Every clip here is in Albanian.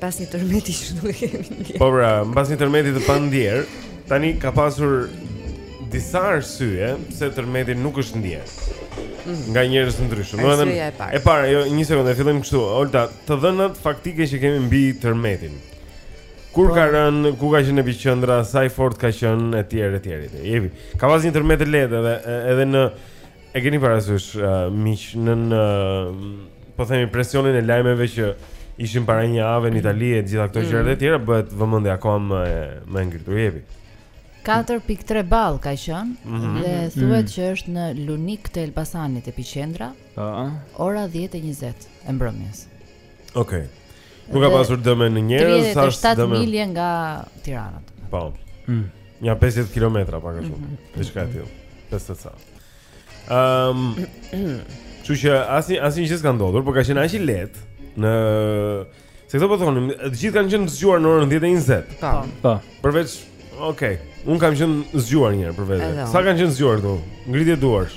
Pas një tërmeti që nuk e kemi ndjerë Po pra, në pas një tërmeti të pandjerë Tani ka pasur disa arsye Pse tërmeti nuk është ndjerë mhm. Nga njerëz të ndryshëm Arsyeja e parë E parë, jo, një sekundë, e fillojmë kështu Olta, të dhënat faktike që kemi mbi tërmetin Kur po. ka rën, ku ka qenë epiqendra, sa i fort ka qenë etj etj. Jepi. Ka pas një tërmet të lehtë edhe edhe në E keni parasysh uh, miq, nën uh, po themi presionin e lajmeve që ishin para një jave në Itali e të gjitha këto mm. gjëra të tjera bëhet vëmendja akoma më e më e ngritur jepi. 4.3 ball ka qen mm -hmm. dhe mhm. thuhet mm. që është në Lunik të Elbasanit epiqendra. Ëh. Uh -huh. Ora 10:20 e mbrëmjes. Okej. Nuk ka pasur dëme në njerëz, sa është dëme? 37 milje nga Tirana. Po. Mm. Nja 50 km pak a shumë. Mm -hmm. Diçka e tillë. 50 sa. Ehm. Kështu që asnjë asnjë gjë s'ka ndodhur, por ka qenë aq i lehtë në Se këto po thonim, të gjithë kanë qenë zgjuar në orën 10:20. Po. po. Po. Përveç, okay, un kam qenë zgjuar një herë për vete. Sa kanë qenë zgjuar këtu? Ngritje duarsh.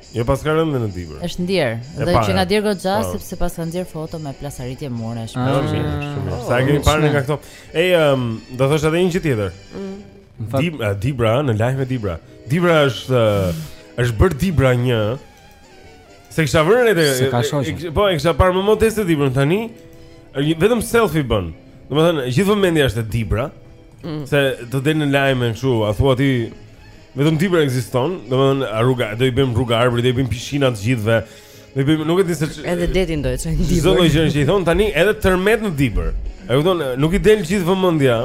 Jo paska rënë në Dibër. Është ndier. Do që na dërgo Xha po. sepse paska nxjerrë foto me plasaritje muresh. Ah, shumë mirë, shumë mirë. Sa kemi parë nga këto. Ej, um, do thosh edhe një gjë tjetër. Mm. Dib, uh, Dibra në lajme Dibra. Dibra është uh, është bër Dibra një. Se kisha vënë re. Se ka shoqë. Po, e kisha parë më modeste Dibra tani. Vetëm selfie bën. Domethënë, gjithë vëmendja është te Dibra. Mm. Se do del në lajme kështu, a thua ti vetëm Dibra ekziston, domethënë rruga, do i bëjmë rrugën e Arbrit, do i bëjmë pishina të gjithëve. Do i bëjmë, nuk e di se ç... Edhe detin do e çojmë në Dibër. Çdo gjë që i thon tani edhe tërmet në Dibër. E kupton, nuk i del gjithë vëmendja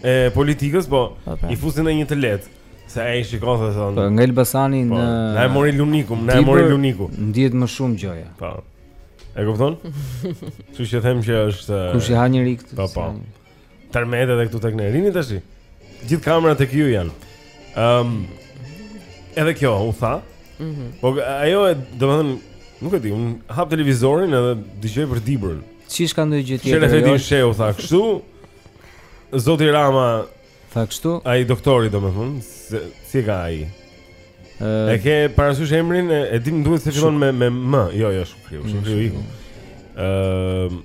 e politikës, po, po pra. i fusin edhe një të lehtë. Se ai shikon se thon. Po nga Elbasani po, në Na e mori Luniku, na e mori Luniku. Ndihet më shumë gjoja. Po. E kupton? Kështu që them që është Kush i ha njëri këtë? Po, po. Tërmet edhe këtu tek ne. Rrini tash. Gjithë kamerat tek ju janë. Ëm um, Edhe kjo u tha. Mhm. Mm po ajo e domethën nuk e di, un hap televizorin edhe dëgjoj për Dibrën. Çish ka ndonjë gjë tjetër? Sherefedin Shehu tha kështu. Zoti Rama tha kështu. Ai doktori domethën, si, si e ka ai? Uh, e ke parasysh emrin e, e dim duhet se fillon me me M. Jo, jo, Shukriu, Shukriu iku. Ëm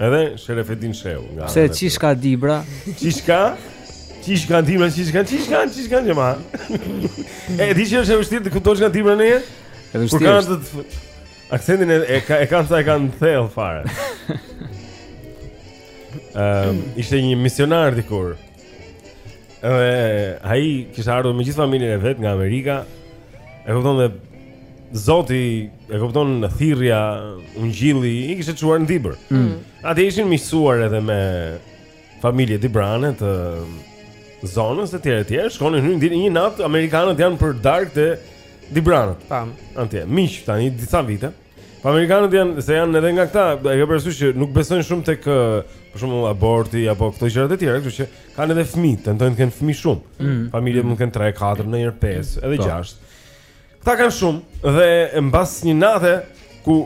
Edhe Sherefedin Shehu nga. Pse çish ka Dibra? Çish ka? Çish ka Dibra, çish ka, çish ka, çish ka jema. E di që është e vështirë të kuptosh nga Dibra ne? Është vështirë. Kur kanë të aksentin e e ka e kanë sa e kanë thell fare. Ëm, ehm, um, ishte një misionar dikur. Edhe ai kishte ardhur me gjithë familjen e vet nga Amerika. E kupton dhe Zoti, e kupton thirrja, ungjilli i kishte çuar në Dibër. Mm. mm. Atje ishin miqësuar edhe me familje dibrane të zonës e tjera e tjera, shkonin hynin deri një natë amerikanët janë për darkë te dibranët. Tam. Atje, miq tani disa vite. Po amerikanët janë se janë edhe nga këta, e ke parasysh që nuk besojnë shumë tek për shembull aborti apo këto gjëra të tjera, kështu që kanë edhe fëmijë, tentojnë të kenë fëmijë shumë. Mm. Familjet mund të kenë 3, 4, ndonjëherë 5, edhe 6. Po. Këta kanë shumë dhe mbas një nate ku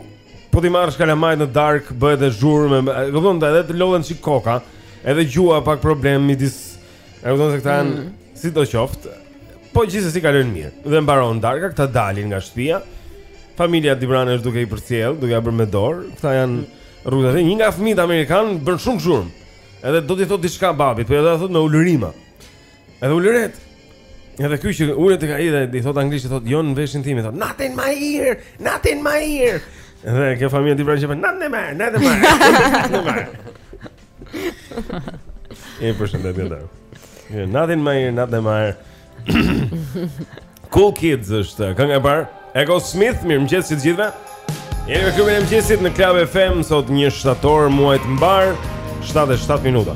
po t'i marrësh kalamajtë në darkë, bëhet e zhurmë, kupton, edhe të lodhen si koka, edhe gjuha pak problem midis E kupton se këta janë mm. sidoqoftë. Po gjithsesi kalojnë mirë. Dhe mbaron darka, këta dalin nga shtëpia. Familja dibrane është duke i përcjellë, duke ia bërë me dorë. Këta janë në rrugë dhe një nga fëmijët amerikanë bën shumë zhurmë. Edhe do t'i thotë diçka babit, po e thotë me ulërima. Edhe ulëret. Edhe ky që ulet tek ai dhe i thotë anglisht, i thotë jo në veshin tim, i thotë not in my ear, not in my ear. Dhe kjo familja dibrane që bën not in my ear, not in my ear. E përshëndetje ndaj. Natën e mirë, natën e mirë. Cool Kids është kënga e parë. Echosmith, mirëmëngjes të gjithëve. Jemi me klubin e mëngjesit në Club FM sot 1 shtator, muaj të mbarë, 7 e 7 minuta.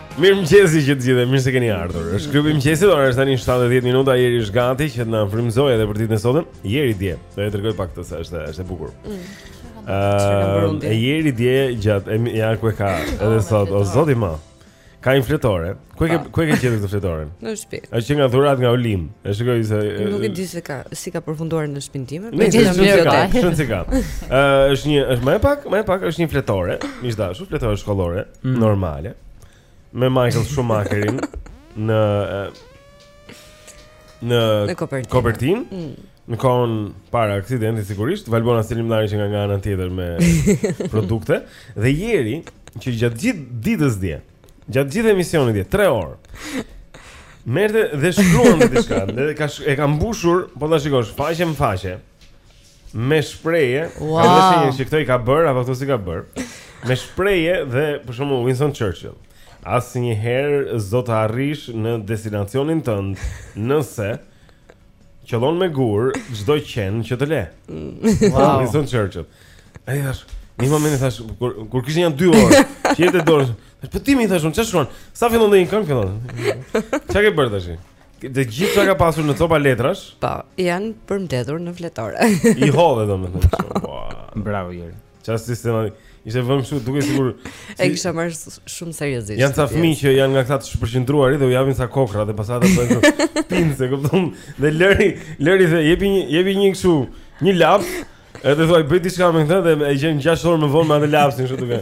Mirëmëngjesi të gjithë, mirë se keni ardhur është mm. klubi i mëngjesit, ora është tani 7 e 10 minuta Jeri është gati që të na frymëzojë edhe për ditën e sotme Jeri dje, do e tregoj pak këtë se është, është e bukur mm. uh, E jeri dje gjatë, e ja ku e ka edhe oh, sot, o zoti im Ka një fletore, ku e ke, ku e ke gjetur këtë fletore? Në shpi është që nga dhuratat nga Olim e shikoj se, Nuk e di se ka, si ka përfunduar në shpinë time Në gjithë në shumë ka, shumë si ka uh, është, një, është ma jep pak, ma jep pak është një fletore miq të dashur, fletore shkollore mm. normale me Michael Schumacherin në në në kopertinë. Kopertinë. Mm. Në kohën para aksidentit sigurisht, Valbona Selimllari që nga ana tjetër me produkte dhe Jeri që gjatë gjithë ditës dje, gjatë gjithë emisionit dje, 3 orë. Merrte dhe shkruante diçka, dhe ka e ka mbushur, po ta shikosh, faqe më faqe. me shprehje, wow. ka dhe shenjën që këto i ka bërë, apo këto s'i ka bërë, me shprehje dhe, për shembull, Winston Churchill, asnjëherë s'do të arrish në destinacionin tënd, nëse, qëllon me gurë, çdo qen që të leh. Wow. Winston Churchill. E, i thashë, një moment i thashë, kur, kur kishin ikur dy orë, çfarë je duke bërë, po ti më thashë, unë që shkruan, sa fillon dhe një këngë fillon? Ça ke bërë të shkonë? Të gjithë çka ka pasur nëpër copa letrash, po, janë përmbledhur në fletore. I hodhe domethënë. Po. Bravo Jeri. Ça sistematike. Ishte vënë kështu duke sigur si... e kisha marrë shumë seriozisht. Janë ca fëmijë që janë nga këta të shpërqendruarit dhe u japin ca kokrra dhe pastaj ata bëhen, pinë, s'e kupton dhe Jeri, Jeri dhe jepi një jepi një kështu një laps edhe thua bëj diçka me këtë dhe e gjen 6 orë më vonë me atë lapsin kështu duke.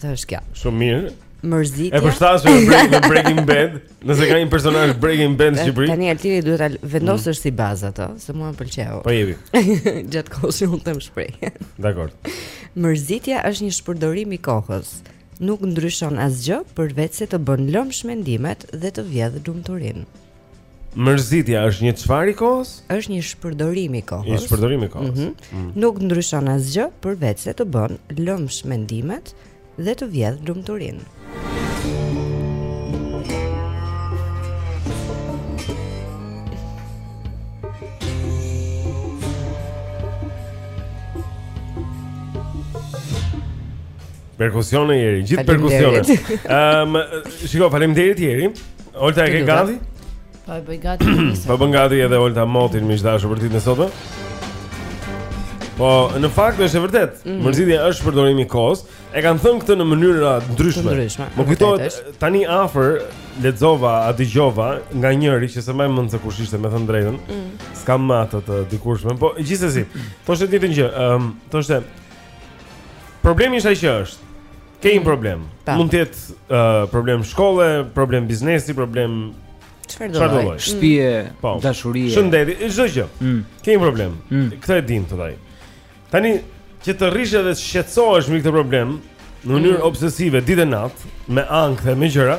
Dhe është kjo. Shumë mirë. Mërzitje. E përshtatshme në break, në Breaking Bad, nëse ka një personazh Breaking Bad në Shqipëri. Tani Altini duhet ta vendosësh mm. si bazë atë, se mua më pëlqeu. Po jepi. Gjatë kohës që unë them shprehjen. Dakor. Mërzitja është një shpërdorim i kohës. Nuk ndryshon asgjë përveç se të bën lëmsh mendimet dhe të vjedh lumturinë. Mërzitja është një çfarë i kohës? Është një shpërdorim i kohës. Një shpërdorim i kohës. Mm -hmm. mm. Nuk ndryshon asgjë përveç se të bën lëmsh mendimet dhe të vjedh lumturinë. Perkusione Jeri, gjithë perkusionet. Ehm, um, shiko, faleminderit Jeri. Olta e ke gati? Po e bëj gati. Po bëhet gati edhe Olta Motin më pas për ditën e sotme. Po në fakt është e vërtetë. Mm. Mërzitja është shpërdorim i kohës. E kanë thënë këtë në mënyra të ndryshme. Ndryshme. Më kujtohet tani afër lexova a dëgjova nga njëri që s'e mbaj mend se kush ishte me thënë të drejtën. Mm. S'kam më atë të dikurshme, po gjithsesi. Thoshte ditën që, ëm, um, thoshte problemi është ai që është Ke një problem. Po. Mund të jetë uh, problem shkolle, problem biznesi, problem çfarëdo lloj. Shtëpie, mm. Po. dashurie. Shëndeti, çdo gjë. Mm. Ke një problem. Mm. Këtë e dimë thotë ai. Tani që të rrish edhe të shqetësohesh me këtë problem në mënyrë mm. obsesive ditë e natë me ankth e me gjëra,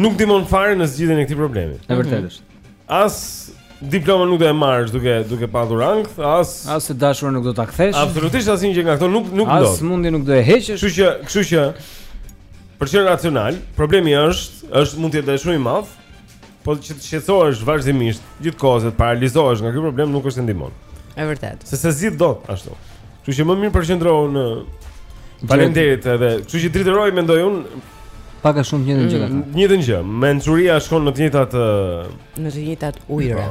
nuk ndihmon fare në zgjidhjen e këtij problemi. Është e vërtetë. Mm -hmm. As diploma nuk do e marrësh duke duke patur ankth, as as të dashurin nuk do ta kthesh. Absolutisht asnjë gjë nga këto nuk nuk do. As sëmundjen nuk do e heqësh. Kështu që, kështu që për qenie racionale, problemi është, është mund të jetë shumë i madh, po që të shqetësohesh vazhdimisht, gjithë kohës të paralizohesh nga ky problem nuk është ndihmon. Është e vërtetë. Se s'e zgjidh dot ashtu. Kështu që më mirë përqendrohu në Faleminderit edhe. Kështu që Dritëroi mendonte pak a shumë njëjtën gjë. Mm, njëjtën gjë. Mençuria shkon në të njëjtat në të njëjtat ujëra.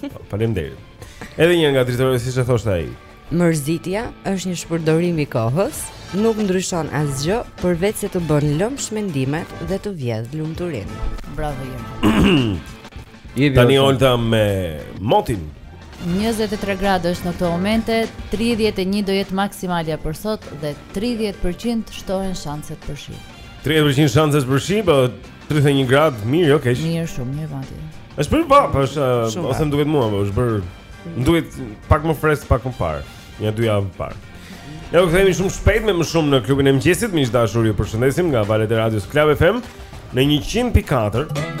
Po, faleminderit. Edhe një nga Dritëroi siç e thoshte ai. Mërzitja është një shpërdorim i kohës, nuk ndryshon asgjë përveç se të bën lëmsh mendimet dhe të vjedh lumturinë. Bravo ju. Tani Olta me motin 23 gradë është në këto momente 31 do jetë maksimalja për sot dhe 30% shtohen shanset për shi 30% shanset për shi, po 31 gradë, mirë, jo keq. Mirë, shumë mirë vati. Është prapë vapë, është ose më duket mua, po është bërë. Më duket pak më fresh, pak më parë. Nja dy javë parë. Ne do kthehemi shumë shpejt me më shumë në klubin e mëngjesit. Miq të dashur, ju përshëndesim nga valët e radios Club FM në 100.4.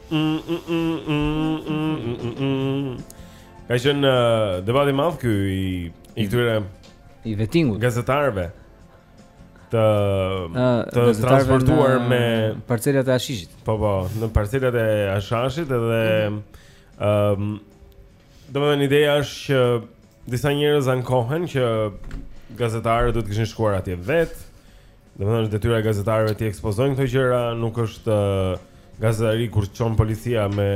Ka qenë uh, debat i madh ky i këtyre, i vetingut. Gazetarëve të të transportuar në parcelat e hashashit. Po po, në parcelat e hashashit edhe mhm. ëm um, domethënë ideja është që disa njerëz ankohen që gazetarët duhet të kishin shkuar atje vetë. Domethënë është detyra e gazetarëve t'i ekspozojnë këto gjëra, nuk është uh, gazetari kur e çon policia me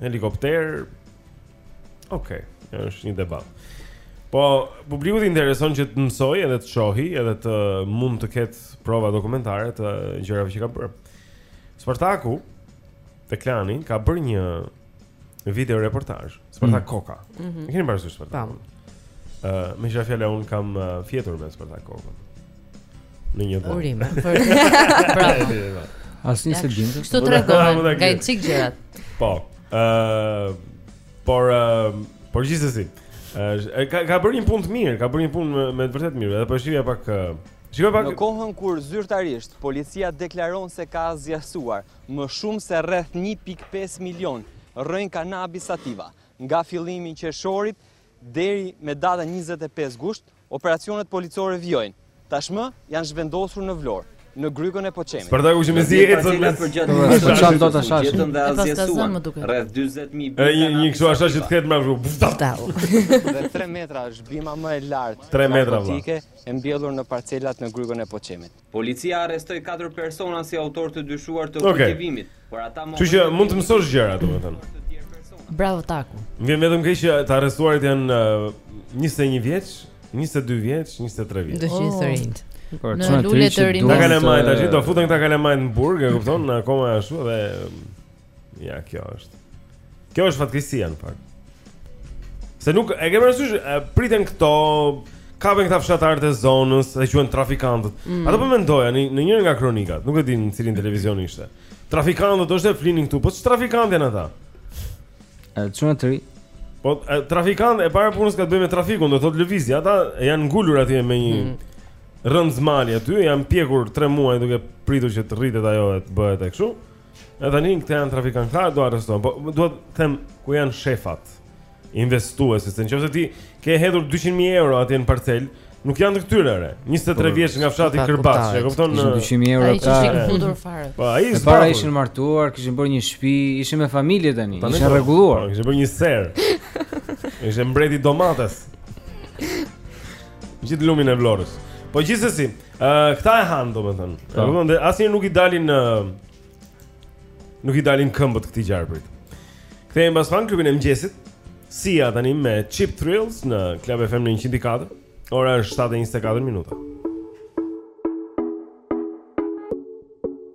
helikopter. Okej, okay, është një debat. Po publikut i intereson që të mësojë edhe të shohi, edhe të mund të ketë prova dokumentare të gjërave që ka bërë. Spartaku te Klani ka bërë një video reportazh, Spartak mm. Koka. Mm -hmm. Keni parasysh Spartak? Ë, uh, meqë ra fjala un kam uh, fjetur me Spartak Kokën. Në një vend. Urime. Bravo. Asnjë s'e din. Kështu tregon, nga një çik gjërat. Po. Ë, uh, por uh, por gjithsesi, uh, ka ka bërë një punë të mirë, ka bërë një punë me, me të vërtetë mirë, edhe po shihja pak uh, Shikoj pak. Në kohën kur zyrtarisht policia deklaron se ka asgjësuar, Më shumë se rreth një pikë pesë milionë rrënjë kanabis sativa. Nga fillimi i qershorit deri me datën njëzet e pesë gusht, operacionet policore vijojnë. Tashmë janë zhvendosur në Vlorë, në grykën e Poçemit. Spartaku që mezi e zot me gjatë një vit të çan dot hashash. Jetën dhe asgjësuan më duket. Rreth 40000 bimë. Një një kështu hashash që të kthehet më ashtu. Buftav. Dhe 3 metra është bima më e lartë. 3 metra vëlla. E mbjellur në parcelat në grykën e Poçemit. Policia arrestoi katër persona si autorë të dyshuar të okay. kultivimit, por ata mohojnë. Kështu që mund të mësosh gjëra, domethënë. Bravo Taku. Më vjen vetëm keq që të arrestuarit janë uh, 21 vjeç, 22 vjeç, 23 vjeç. Do të jetë rinjt. Por çfarë të rinjt? Ata kanë marrë tash, do futen këta kalamajtë në burg, e kupton? Në akoma ashtu dhe Ja, kjo është. Kjo është fatkeqësia në fakt. Se nuk e ke parasysh, priten këto, kapen këta fshatarët e zonës dhe quhen trafikantët. Mm. Atë po mendoja në në njërin nga kronikat, nuk e di në cilin televizion ishte. Trafikantët hanin e flinin këtu, po ç'trafikantë janë ata? Ë çuna të ri. Po trafikant e para punës ka të bëjë me trafikun, do thotë lëvizje. Ata janë ngulur atje me një mm. rrëzë mali aty, janë pjekur 3 muaj duke pritur që të rritet ajo e të bëhet e kështu. Edhe tani këta janë trafikantë Këta do arrestohen Po dua të them ku janë shefat Investuesit Se në qoftë se ti ke hedhur 200.000 euro atje në parcelë Nuk janë të këtyre ore 23 po, vjeç nga fshati Kërbash Që e kupton 200.000 euro Ai që është i këputur fare Po ai zbathur E para ishin martuar Kishin bërë një shpi Ishin me familje tani Ishin rregulluar po, Kishin bërë një serrë Ishin mbreti i domates Gjithë lumin e Vlorës Po gjithsesi Ë, uh, këta e han domethënë. Po. Domethënë asnjë nuk i dalin në uh, nuk i dalin këmbët këtij gjarprit. Kthehemi pas pak në klubin e mëngjesit. Sia tani me Cheap Thrills në Club FM në 104. Ora është 7:24 minuta.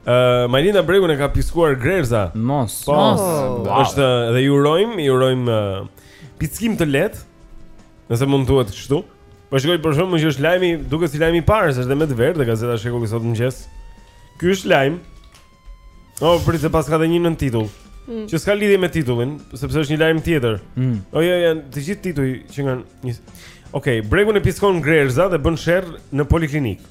Ë uh, Majlinda Bregun e ka piskuar grerëza. Mos. Po. Mos. Wow. Është dhe i urojmë, i urojmë uh, pickim të lehtë. Nëse mund thuhet kështu. Po shikoj për shkakun që është lajmi, duket si lajmi i parë, është dhe me të verdhë gazeta Shekulli sot mëngjes. Ky është lajm. Oh, prit se paska dhe një nëntitull. Mm. Që s'ka lidhje me titullin, sepse është një lajm tjetër. Mm. Oh, jo, janë të gjithë tituj që kanë një Okej, okay, Bregun e piskon grerëza dhe bën sherr në poliklinikë.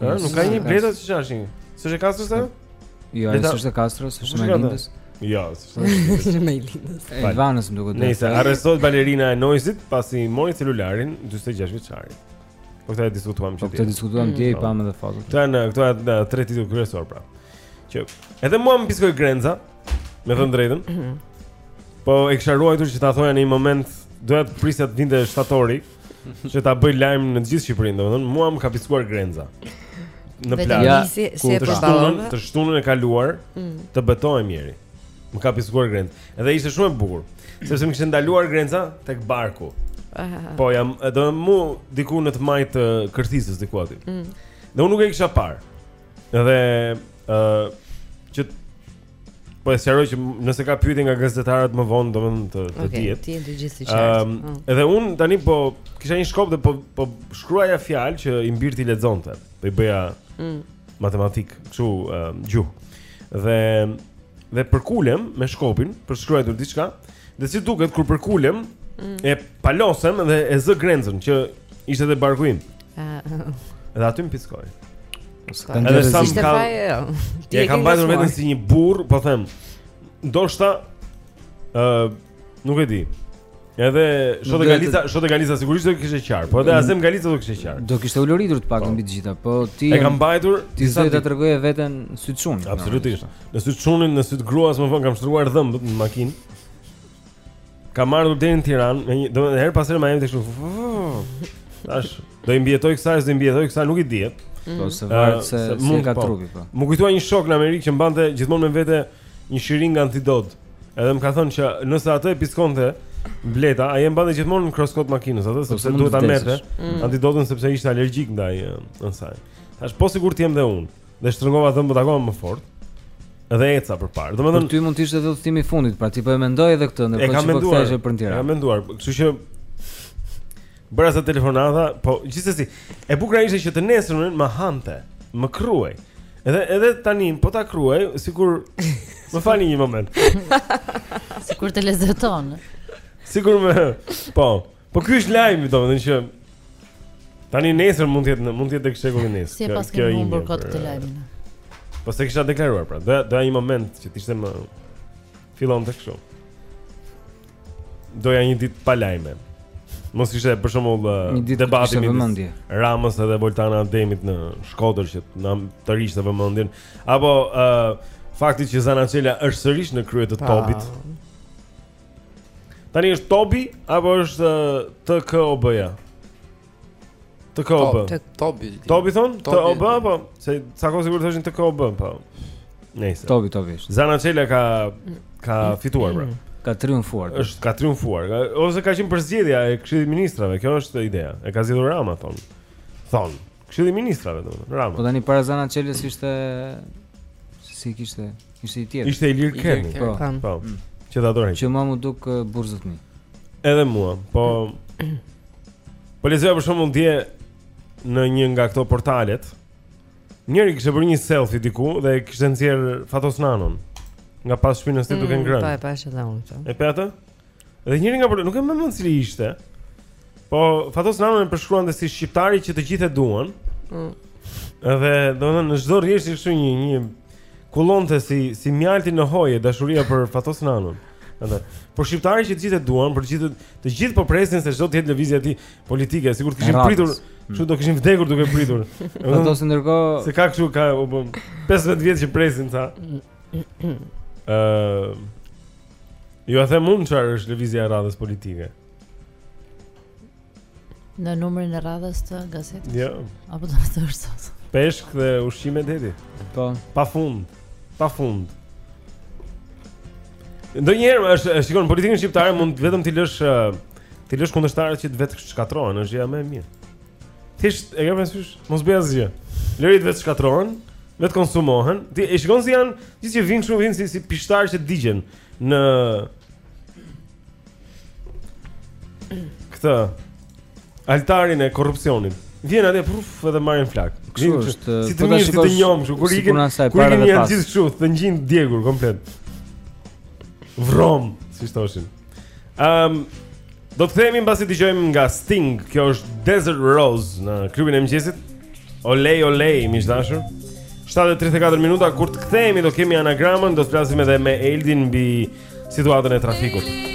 Ëh, nuk ka një bleta siç është një. S'është e Kastros ajo? Jo, ai s'është e Kastros, është e Majlindës. Jo, s'është e Majlindës. Elvanës më duket. Nejse, arrestohet balerina e Noizyt pasi mori celularin 46 vjeçarit. Po këtë e diskutuam që dje. Po këtë e diskutuam dje, pamë dhe fotot. Këto janë, këto janë tre tituj kryesorë pra. Që edhe mua më piskoi grenza, me thënë të drejtën. Po e kisha ruajtur që ta thoja në një moment, doja të prisja të vinte shtatori, Që ta bëj lajm në gjithë Shqipërinë, domethënë mua më ka piskuar grenza. Në plazh. Ja, si, si e përballon? Të shtunën e kaluar, mm. të betohem mirë. Më ka piskuar grenza. Dhe ishte shumë e bukur, sepse më kishte ndaluar grenza tek barku. Po jam, do mu diku në të majtë të kërthizës diku aty. Mm. Dhe unë nuk e kisha parë. Dhe ë uh, që Po e sqaroj që nëse ka pyetje nga gazetarët më vonë, domethënë të të okay, dihet. Okej, ti je të gjithë i qartë. Um, mm. Edhe unë tani po kisha një shkop dhe po po shkruaja fjalë që i im bir t'i lexonte. Po i bëja mm. matematikë, kështu um, gjuhë. Dhe dhe përkulem me shkopin për të shkruar diçka, dhe si duket kur përkulem mm. e palosem dhe e zë grenzën që ishte te barku im. Dhe aty më piskoj. Edhe sa më ka. Jo. Ti e kam mbajtur veten si një burr, po them. Ndoshta ë uh, nuk e di. Edhe Shote Galica, Shote Galica sigurisht do kishte qarë, po edhe mm. Azem Galica do kishte qarë. Do kishte uluritur të paktën po. mbi të gjitha, po ti e kam mbajtur, ti do ta tregoje veten në sy të çunit. Absolutisht. Në sy të çunit, në sy të gruas më vonë kam shtrënguar dhëmbët në makinë. Kam ardhur deri në Tiranë, me një, domethënë herë pas herë më jepte kështu. Tash do i mbijetoj kësaj, do i mbijetoj kësaj, nuk e di. Po mhm. se varet se mund ka po. trupi po. M'u kujtua një shok në Amerikë që mbante gjithmonë me vete një shiringë antidot. Edhe më ka thënë që nëse atë e piskonte bleta, ai e mbante gjithmonë në kruskot të makinës, atë po, sepse duhet ta merrte mm. antidotën sepse ishte alergjik ndaj asaj. Tash po sigurt jam dhe unë. Dhe shtrëngova dhëmbët akoma më fort. Dhe eca përpara. Domethënë për ty mund të ishte edhe udhëtimi i fundit, pra ti po e mendoje edhe këtë, ndërkohë që po ktheheshe për Tiranë. E kam menduar, kështu që bëra sa telefonata, po gjithsesi, e bukura ishte që të nesërmen më hante, më kruhej. Edhe edhe tani po ta kruaj, sikur më falni një moment. Sikur të lezeton. Sikur më, po. Po ky është lajmi, domethënë që tani nesër mund të jetë mund të jetë tek Shekulli nesër. Si e pas kemi humbur kot këtë lajmin. Po s'e kisha deklaruar pra, do do një moment që të ishte më fillon të kështu. Doja një ditë pa lajme. Mos ishte për shembull uh, debati mes Ramës edhe Voltana Ademit në Shkodër që na tërhiqte vëmendjen apo uh, fakti që Zana Çela është sërish në krye të TOB-it. Tani është TOB-i apo është TKOB-ja? TKOB. TOB-i. TOB-i thonë? TKOB apo se sa kohë sigurisht thoshin TKOB, po. Nëse. TOB-i, TOB-i. Zana Çela ka ka fituar pra. Ka triumfuar. Është ka triumfuar. Ose ka qenë përzgjedhja e Këshillit të Ministrave. Kjo është ideja. E ka zgjedhur Rama thonë. Thonë. Këshilli i ministrave domethënë, Rama. Po tani para Zana Çelës ishte si e kishte, ishte ai tjetri. Ishte Ilir Kerni. Po. po. po. Mm. Që dha dorëheqjen. Që mua m'u duk uh, burzët mi. Edhe mua, po Po lexoja për shembull dje në një nga këto portalet. Njëri kishte bërë një selfie diku dhe kishte nxjerrë Fatos Nanon nga pas shpinës së tij duke mm, ngrënë. Po e pashë edhe unë. E pe atë? Dhe njëri nga për... nuk e mbaj mend cili ishte po Fatos Nanon e përshkruante si shqiptari që të gjithë e duan mm. Dhe domethënë në çdo rresht kështu një një kullonte si, si mjalti në hoje dashuria për Fatos Nanon Dhe, por shqiptari që të gjithë e duan, për të gjithë të gjithë po presin se ç'do të jetë lëvizja e tij politike, sikur të kishin pritur, mm. çu do kishin vdekur duke pritur. Fatos ndërkohë se ka kështu ka 15 vjet që presin ta. Ë Jua them unë çfarë është lëvizja e radhës politike? Në numrin e radhës të gazetës? Jo. Apo do ta thosh sot? Peshk dhe ushqime deti. Po. Pa fund. Pa fund. Ndonjëherë është shikon politikën shqiptare mund vetëm t'i lësh t'i lësh kundërshtarët që të vetëshkatërrohen, është gjëja më e mirë. Thjesht e ke parasysh, mos bëj asgjë. Lëri të vetëshkatërrohen, vetëkonsumohen. Ti e shikon si janë, gjithë që vinë shumë vinë si si pishtarë që digjen në këtë altarin e korrupsionit. Vjen atje puf edhe marrin flak. Kështu është. Si të po mirë si të njomë, kështu kur ikën. Kur ikën janë gjithë kështu, të gjithë djegur komplet. Vrom, si thoshin. Ehm, do të kthehemi mbasi dëgjojmë nga Sting, kjo është Desert Rose në klubin e mëngjesit. Olej, olej, miq të dashur. 7:34 minuta kur të kthehemi do kemi anagramën, do të flasim edhe me Eldin mbi situatën e trafikut.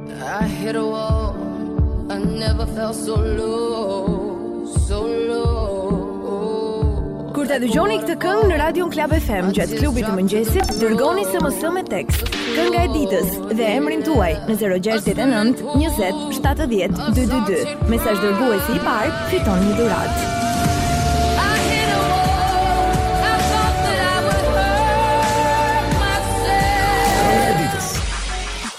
I hit a wall I never felt so low So low Kur ta dëgjoni këtë këngë në Radion Klab FM gjatë klubit të mëngjesit, dërgoni SMS me tekst. Kënga e ditës dhe emrin tuaj në 069 20 70 222. Mesazh dërguesi i parë, fiton një dhuratë.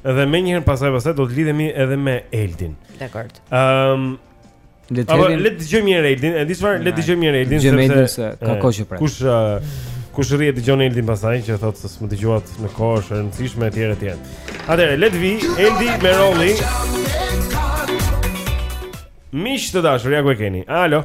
Dhe menjëherë pastaj pastaj do të lidhemi edhe me Eldin Dakord um, Le të dëgjojmë le të dëgjojmë një Eldin, e di çfarë, le të dëgjojmë një Eldin sepse Eldi se ka kohë që pret. Kush uh, kush rri e dëgjon Eldin pastaj që thotë se s'më dëgjuat në kohë është e rëndësishme etj etj. Atëherë le të vijë Eldi me Rolli. Miq të dashur, ja ku e keni. Alo.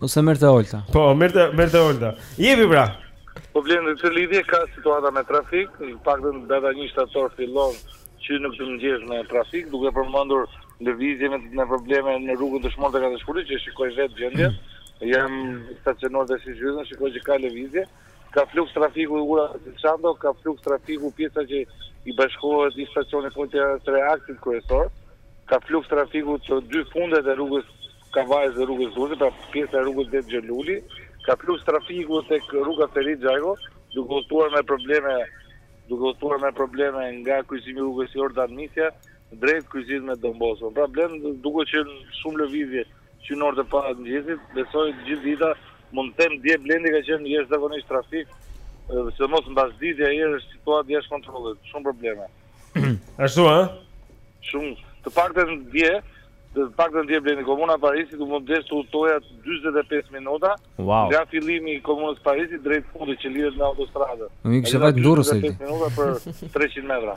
Ose merrte Olta. Po, merrte merrte Olta. Jepi pra. Po Blend në këtë lidhje ka situata me trafik, të paktën data 1 shtator fillon që në këtë mëngjes me trafik, duke përmendur lëvizje me, me probleme në rrugën Dëshmorët e 4 Shkurtit, që shikoj vetë gjendjen. Mm. Jam stacionuar te si zhytën, shikoj që ka lëvizje. Ka fluks trafiku te ura të Çando, ka fluks trafiku pjesa që i bashkohet i stacionit punëtar të reaktit kryesor. Ka fluks trafiku te dy fundet e rrugës Kavajës e rrugës Durrësit, pra pjesa e rrugës Dedë Gjo Luli, ka fluks trafiku tek rruga Ferit Xhajko, duke udhëtuar me probleme duke udhëtuar me probleme nga kryqëzimi i rrugës Jordan Misja drejt kryqëzimit me Don Boskon. Pra Blend duket që shumë lëvizje që në orët e para të mëngjesit, besoj gjithë dita mund të them dje Blendi ka qenë jashtëzakonisht trafik, sidomos mbasdite herë është situatë jashtë kontrollit, shumë probleme. Ashtu, ha? Shumë, të paktën dje, të paktën dje Blendi, Komuna Parisit m'u desh të thoja 25 minuta, wow. nga fillimi i Komunës Parisit drejt fundit që lidhet me autostradë. Unë kisha vajtur në Durrës e gjithë. 25 minuta për 300 metra.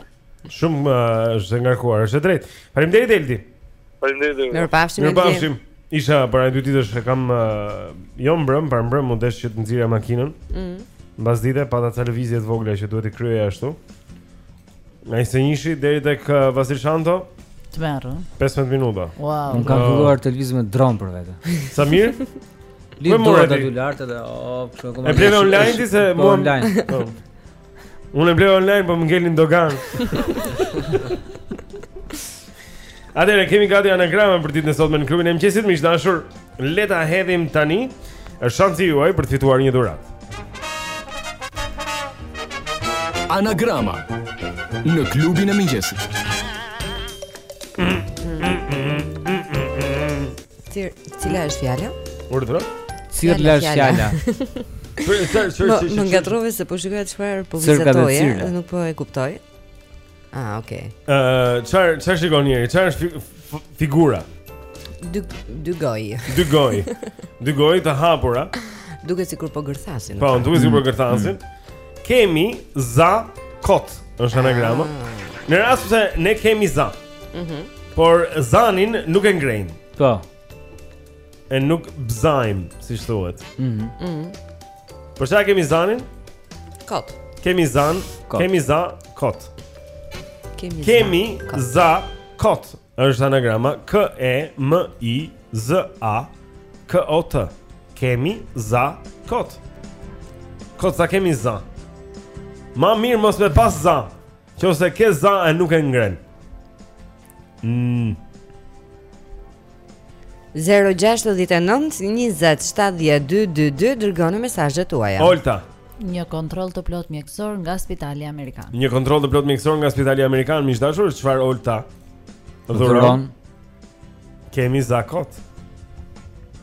Shumë, uh, është ngarkuar, është e drejtë. Faleminderit Eldi. Faleminderit Eldi. Mirupafshim, Mirupafshim. Isha para dy ditësh e kam uh, jo mbrëm, parmbrëm m'u desh që të nxirrja makinën. Mhm. Mm Mbasdite pata ca lëvizje të vogla që duhet t'i kryeja ashtu. Nga 21-shi deri tek uh, Vasil Shanto. Të merr. 15 minuta. Wow. Unë kam filluar të lëviz me dron për vete. Sa mirë? Lidh dora të dy lartë dhe o, kështu e kam. E bleve online ti se po, mua online. Po. Unë e bleva online, po më ngeli në doganë. Atëherë kemi gati anagramën për ditën e sotme në klubin e mëngjesit, miq të dashur. Le ta hedhim tani. Është shansi juaj për të fituar një dhuratë. Anagrama në klubin e mëngjesit. Cila është fjala? Urdhro. Cila është fjala? Më ngatërrove se po shikoja çfarë po vizatoje dhe nuk po e kuptoj. Ah, okay. Ëh, çfarë çfarë shikon njëherë? Çfarë është figura? Dy dy gojë. Dy gojë. Dy gojë të hapura. Duket sikur po gërthasin. Po, duket sikur po mm. gërthasin. Mm. Kemi za kot, është anagrama. Ah. Në rast se ne kemi za. Mhm. Mm Por zanin nuk e ngrejmë. Po. E nuk bzajmë, siç thuhet. Mhm. Mm mhm. Mm Për ça e kemi zanin? Kot. Kemi za, kot. kemi za, kot. Kemi, kemi za, kot. Za, kot. Është anagrama K E M I Z A K O T. Kemi za, kot. Kot sa kemi za. Ma mirë mos me pas za. Qoftë se ke za e nuk e ngren. Mm. 069-20-70-222 Dërgoni mesazhet tuaja Olta Një kontroll të plot mjekësor nga spitali Amerikan Një kontroll të plotë mjekësor nga spitali Amerikan Miq të dashur, çfarë Olta Dhuron Kemi za kot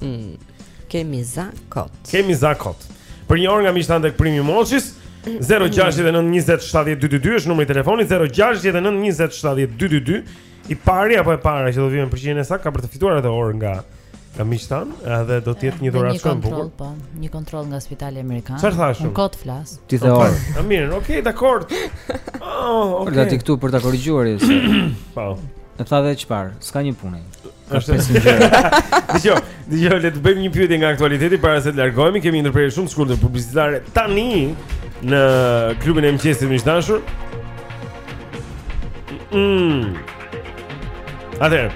Mm. Kemi za kot. Kemi za kot. Për një orë nga mishtan tek Primi Moshis 0692070222 është numri i telefonit 0692070222 i pari apo e para që do të gjejë përgjigjen e saktë ka për të fituar edhe orë nga nga mishtan edhe do të jetë një dhuratë shumë e bukur. Po, një kontroll nga Spitali Amerikan. Çfarë thashë? Unë kot flas. Ti the orë. Ëh mirë, okay, dakor. Oh, okay. Gati këtu për ta korrigjuar ju. Po. E tha vetë çfarë? S'ka një punë. Është pesë mëngjes. Dëgjo, dëgjo, le të bëjmë një pyetje nga aktualiteti para se të largohemi. Kemi një ndërprerje shumë të shkurtër publicitare tani në klubin e mëngjesit miq të dashur. Mm. Atëherë.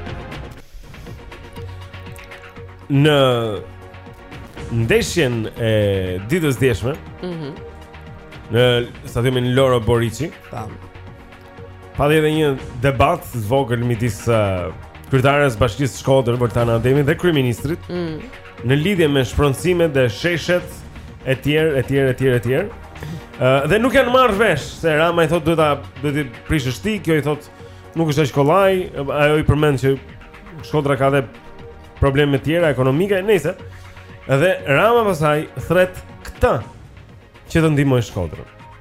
Në ndeshjen e ditës së djeshme, mm -hmm. në stadiumin Loro Boriçi, tam. Pati edhe një debat të vogël midis uh, kryetares së Bashkisë Shkodër, Voltana Ademi dhe kryeministrit mm. në lidhje me shpronësimet dhe sheshet etj etj etj etj. Uh, dhe nuk janë marrë vesh se Rama i thotë duhet ta duhet të prishësh ti, kjo i thotë nuk është aq kollaj, ajo i përmend që Shkodra ka dhe probleme të tjera ekonomike, nejse dhe Rama pasaj thërret këtë që të ndihmojë Shkodrën.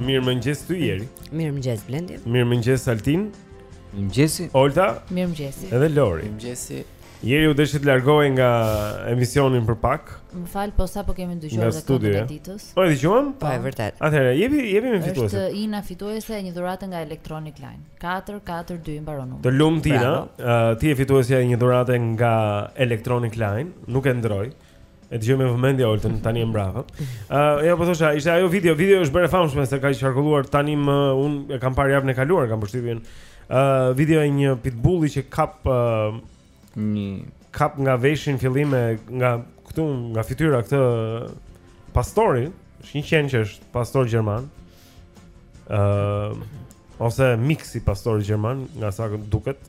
Mirëmëngjes ty Jeri Mirëmëngjes Blendi Mirëmëngjes Altin Mirëmëngjes Olta Mirëmëngjes Edhe Lori Mirëmëngjes Jeri u desh të largohej nga emisioni për pak Më fal, po sapo kemi dëgjuar dhe këngën e ditës Po e dëgjuam? Po e po. vërtet Atëherë, jepi, jepi me fituesen është Ina fituese e një dhurate nga Electronic Line 4, 4, 2, mbaron numri Të lumtë Ina, uh, ti je fituese e një dhurate nga Electronic Line Nuk e ndërroj E dëgjoj me vëmendje Oltën, tani e mbrapa. Ë, uh, ja po thosha, ishte ajo video, video është bërë e famshme se ka qarkulluar tani më, unë e kam parë javën e kaluar, kam përshtypjen. Ë, uh, video e një pitbulli që kap uh, një kap nga veshi në fillim e nga këtu nga fytyra këtë pastorin, është një qen që është pastor gjerman. Ë, uh, ose miks i pastorit gjerman, nga sa duket.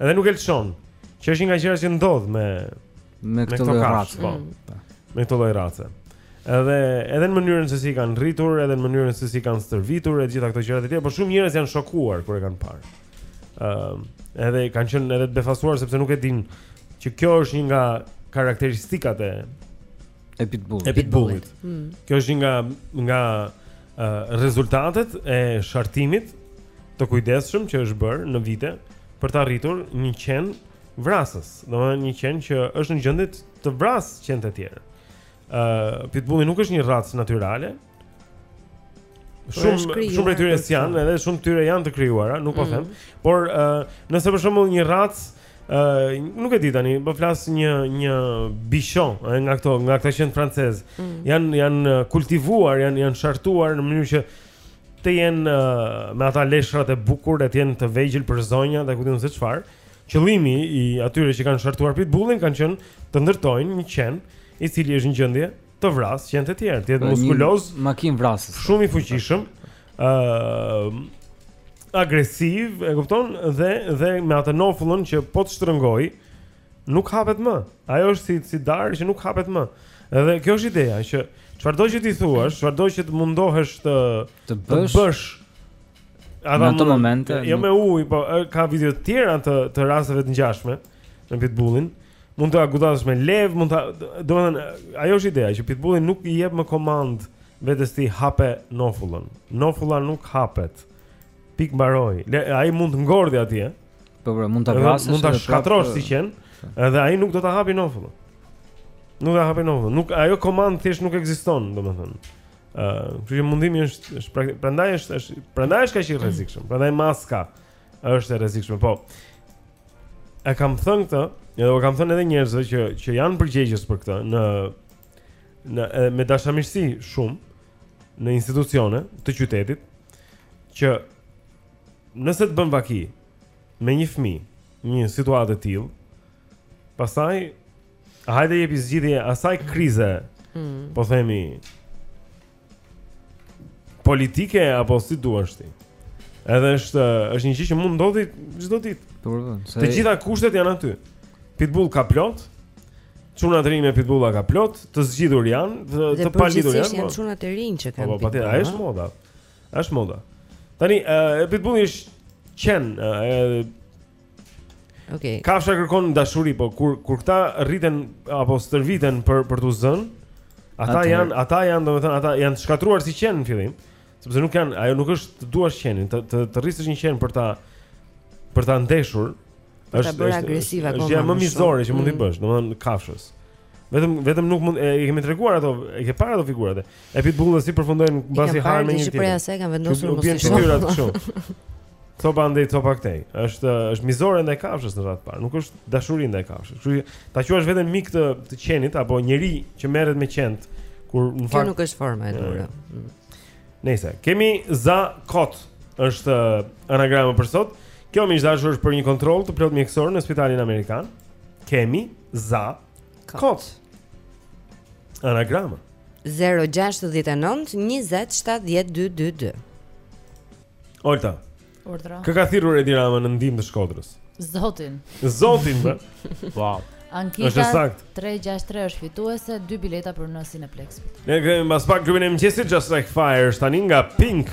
Edhe nuk e lëshon, që është një nga gjërat që ndodh me me këtë lloj race. Po. Me këtë lloj race. Edhe edhe në mënyrën se si e kanë rritur, edhe në mënyrën se si e kanë stërvitur e të gjitha këto gjërat e tjera, por shumë njerëz janë shokuar kur e kanë parë. Ëm, ehm, uh, edhe kanë qenë edhe të befasuar sepse nuk e dinë që kjo është një nga karakteristikat e e pitbullit. E pitbullit. Mm. Kjo është një nga nga uh, rezultatet e shartimit të kujdesshëm që është bërë në vite për të arritur një qen vrasës, domethënë një qen që është në gjendje të vrasë qentë e tjerë. Ë uh, pitbulli nuk është një racë natyrale. Po, shumë shumë prej tyre janë, edhe shumë tyre janë të krijuara, nuk po mm. them. Por ë uh, nëse për shembull një racë Uh, nuk e di tani, po flas një një bichon nga këto, nga këta qen francezë. Mm. Janë janë kultivuar, janë janë shartuar në mënyrë që të jenë uh, me ata leshrat e bukur, të jenë të vegjël për zonja, ta kujtojmë se çfarë. Qëllimi i atyre që kanë shartuar pitbullin kanë qenë të ndërtojnë një qen i cili është në gjendje të vrasë qenë të tjerë, të jetë muskuloz, makinë vrasëse. Shumë i fuqishëm, ë uh, agresiv, e kupton? Dhe dhe me atë nofullën që po të shtrëngoi, nuk hapet më. Ajo është si si darë që nuk hapet më. Edhe kjo është ideja që çfarëdo që t'i thuash, çfarëdo që të mundohesh të të bësh, të bësh Ata në ato momente. Jo me ujë, po ka video të tjera të të rasteve të ngjashme me pitbullin. Mund të godasësh me levë, mund ta, domethënë, ajo është ideja që pitbulli nuk i jep më komandë vetes ta hapë nofullën. Nofulla nuk hapet. Pikë, mbaroi. Ai mund të ngordhi atje. Po pra, mund ta vrasësh. Mund ta shkatërrosh si qen, edhe ai nuk do ta hapi nofullën. Nuk ta hapi nofullën. Nuk ajo komandë thjesht nuk ekziston, domethënë. Ëh, uh, mundimi është është pra, prandaj është është prandaj është kaq i rrezikshëm. Prandaj maska është e rrezikshme, po. E kam thënë këtë, edhe u kam thënë edhe njerëzve që që janë përgjegjës për këtë në në edhe me dashamirësi shumë në institucione të qytetit që nëse të bën vaki me një fëmijë, një situatë e tillë, pastaj Hajde jepi zgjidhje asaj krize. Mm. Po themi politike apo si duash ti. Edhe është është një gjë që mund të ndodhi çdo ditë. Po, po, se... Të gjitha kushtet janë aty. Pitbull ka plot. Çunat e rinj me pitbulla ka plot, të zgjidhur janë, të, të palidhur janë. Dhe po. çunat e rinj që kanë. Po, po, ai është moda. Është moda. Tani, uh, pitbulli është qen, uh, Okej. Okay. Kafsha kërkon dashuri, po kur kur këta rriten apo stërviten për për t'u zënë, ata Atëherë. janë, ata janë, domethënë ata janë të shkatërruar si qen në fillim, sepse nuk kanë, ajo nuk është të duash qenin, të të, të rrisësh një qen për ta për ta ndeshur. Për ta bërë agresiv apo gjëja më mizore që mund t'i mm. bësh, domethënë kafshës. Vetëm vetëm nuk mund e kemi treguar ato, e ke parë ato figurat. E pitbullëve si përfundojnë mbasi hahen me një tjetër. Shpreha se kanë vendosur mos të shohin kështu. Këto pa ndej, këto pa këtej. Është është mizore ndaj kafshës në radhë të parë. Nuk është dashuri ndaj kafshës. Kështu që ta quash veten mik të të qenit apo njeri që merret me qentë kur në fakt Kjo nuk është forma e tyre. Mm. Nëse kemi za kot është anagrama për sot. Çmimi është është për një kontroll të plot mjekësor në spitalin amerikan. Kemi za kot. Anagrama. 069 20 70 222. Olta. Urdhëro. Kë ka thirrur Edi Rama në ndihmë të Shkodrës? Zotin. Zotin. Wow. Ankita 363 është fituese, 2 bileta për në Cineplex. Ne kemi mbas pak grup-in e mëngjesit Just Like Fire, tani nga Pink.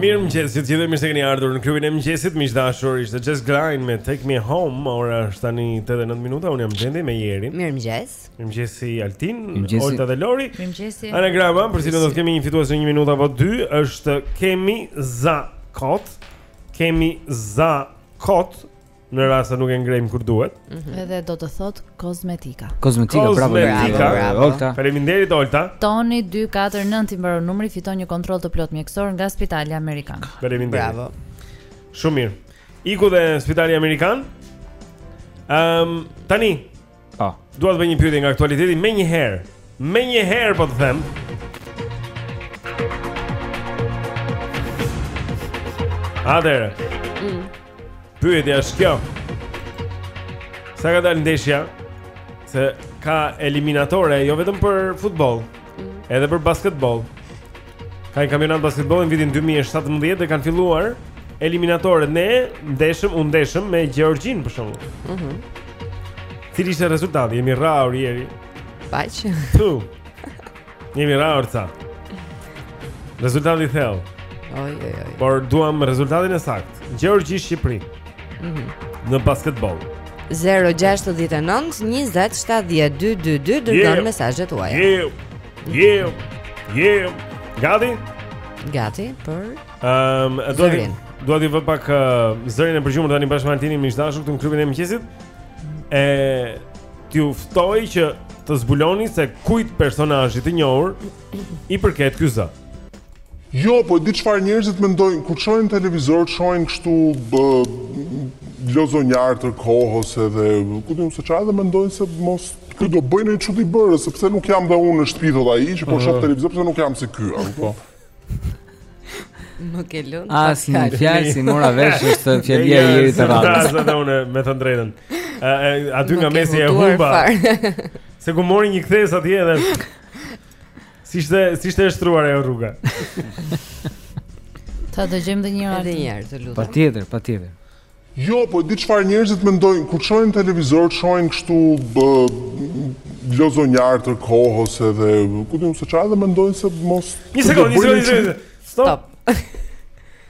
Mirëmëngjes të gjithëve dhe mirë se keni ardhur në klubin e mëngjesit Miq të dashur ishte Jess Glynne me Take Me Home Ora është tani 8 e 9 minuta, unë jam Blendi me Jerin Mirëmëngjes Mirëmëngjesi Altin, Olta dhe Lori Mirëmëngjesi Anagrama, për të cilën do të kemi një fitues në një minutë apo dy është Kemi Za Kot Kemi Za Kot Në rast se nuk e ngrejmë kur duhet. Mm -hmm. Edhe do të thotë kozmetika. Kozmetika, bravo. Kozmetika, bravo. Olta. Faleminderit Olta. Toni 249 i mbaron numri, fiton një kontroll të plotë mjekësor nga Spitali Amerikan. Faleminderit. Bravo. Shumë mirë. Iku dhe Spitali Amerikan. Ehm, um, tani Po. Dua të bëj një pyetje nga aktualiteti menjëherë. Menjëherë po të them. Atëherë. Mm. Pyetja është kjo. Sa ka dalë ndeshja? Se ka eliminatore jo vetëm për futboll, mm. edhe për basketboll. Ka një kampionat basketbolli në vitin 2017 dhe kanë filluar eliminatoret ne ndeshëm u ndeshëm me Gjeorgjinë për shembull. Mhm. Mm Cili ishte rezultati? Jemi rrahur Jeri. Paq. Tu. Jemi rrahur ca. Rezultat i thellë. Oj oj oj. Por duam rezultatin e saktë. Gjeorgji Shqipëri. Mhm. Mm në basketboll. 069 20 70 222 dërgoni yeah. mesazhet tuaja. Yeah. Jeu, jeu. Gati? Gati për Ehm, um, dua t'ju dua t'ju vë pak uh, zërin e përgjumur tani bashkë me Altinin miq të dashur këtu në klubin e mëngjesit. E t'ju ftoj që të zbuloni se kujt personazhi të njohur i përket ky zë. Jo, po e di çfarë njerëzit mendojnë, kur shohin televizor, shohin kështu lozonjar tërë kohës edhe, ku di unë se ça edhe mendojnë se mos ky do bëjnë një çudi bërë, sepse nuk jam dhe unë në shtëpi thot ai, që po shoh televizor pse nuk jam si ky. Po. Më ke lënë. Asnjë fjalë s'i mora vesh është fjalia e Jerit e radhës. Sa do unë me të drejtën. Aty nga mesi e humba. Se ku mori një kthesë atje edhe Si ishte, si ishte e shtruar ajo rruga? Ta dëgjojmë edhe një herë. Edhe një herë, të lutem. Patjetër, patjetër. Jo, po di çfarë njerëzit mendojnë kur shohin televizor, shohin kështu lozonjar tërë kohës edhe ku di unë se çfarë dhe mendojnë se mos Një sekondë, një sekondë, një sekondë. Stop.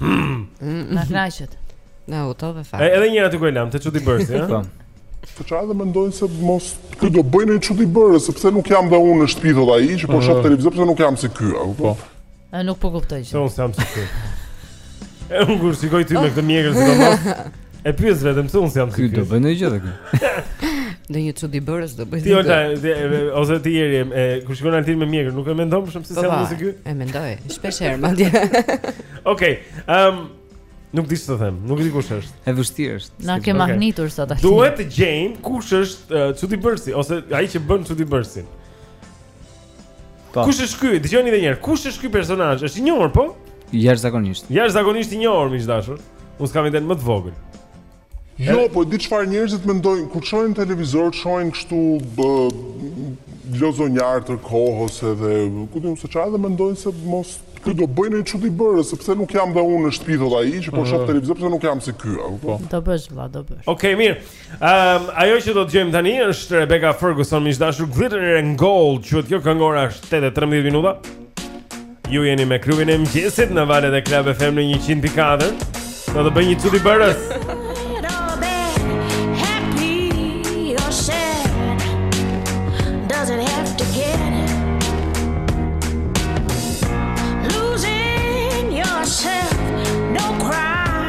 Na kënaqe. Na u tove fare. Edhe një aty ku e lamë, te çudi bërsi, ha? Po. Po çfarë do mendojnë se mos ky do bëjnë një çudi bërë, sepse nuk jam dhe unë në shtëpi thotë ai, që po shoh televizor pse nuk jam si ky, apo po. A nuk po kuptoj. Se unë jam si ky. E unë kur shikoj ty me këtë mjekër si do E pyes vetëm se unë jam si ky. Ky do bëjë ndonjë gjë dhe ky. Do një çudibërës do bëjë. Ti Olta, ose ti Jeri e kur shikon Altin me mjekër, nuk e mendon për shkak se po, jam si ky? E mendoj, shpesh herë madje. Okej. Ehm Nuk di ç'të them, nuk e di kush është. E vështirë është. Na ke magnitur sot atë. Duhet të gjejmë kush është çudibërësi ose ai që bën çudibërësin. Po. Kush është ky? Dëgjoni edhe një herë. Kush është ky personazh? Është i njohur, po? Jashtëzakonisht. Jashtëzakonisht i njohur, miq të dashur. Unë s'kam idenë më të vogël. Jo, po e di çfarë njerëzit mendojnë kur shohin televizor, shohin kështu bë lozonjar të kohës edhe ku di unë se çfarë dhe mendojnë se mos ky do bëjë një çudibërës, sepse nuk jam dhe unë në shtëpi thotë ai që po sheh televizor, pse nuk jam si ky, a kupton? Do bësh vëlla, do bësh. Okej, mirë. Um, ajo që do të dëgjojmë tani është Rebecca Ferguson miq të dashur Glitter and Gold quhet kjo këngë, ora është 8 e 13 minuta Ju jeni me Klubin e Mëngjesit Në valët e Club FM në 100.4 Do të bëjë një çudibërës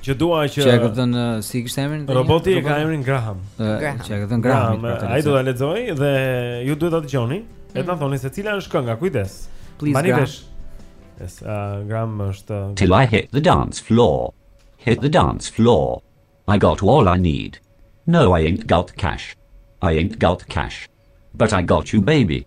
Që dua që Çka ka thënë si kishte emrin? Roboti e ka emrin Graham. Graham. Çka ka thënë Graham? Ai do ta lexojë dhe ju duhet ta dëgjoni. E ta, mm, thoni se cila është kënga, kujdes. Please Graham. Yes, uh, Graham është uh, Till I hit the dance floor. Hit the dance floor. I got all I need. No, I ain't got cash. I ain't got cash. But I got you, baby.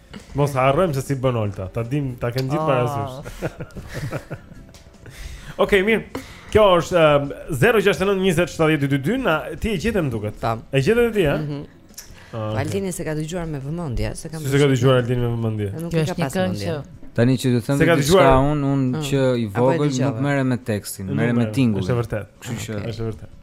Mos harrojmë se si bën Olta. Ta dimë, ta kemi të gjithë parasysh. Okej, mirë. Kjo është um, 069 20 70 222 na ti e gjete më duket. Tam. E gjete ti, ha? Mhm. Okay. Altini s'e ka dëgjuar me vëmendje, s'e kam. S'e ka dëgjuar Altini me vëmendje. Nuk e ka pas vëmendje. Tani që do të them s'e kam dëgjuar unë unë mm. që i vogël nuk merrem me tekstin, merrem me tingullin. Është e vërtetë. Kështu që është e vërtetë.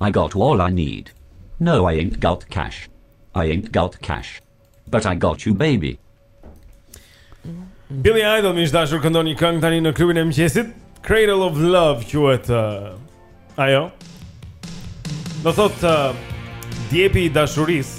I got all I need No I ain't got cash I ain't got cash But I got you baby Billy Idol miq të dashur këndon një këngë tani në klubin e mëngjesit Cradle of Love quhet uh, Ajo Do të thotë uh, Djepi i dashurisë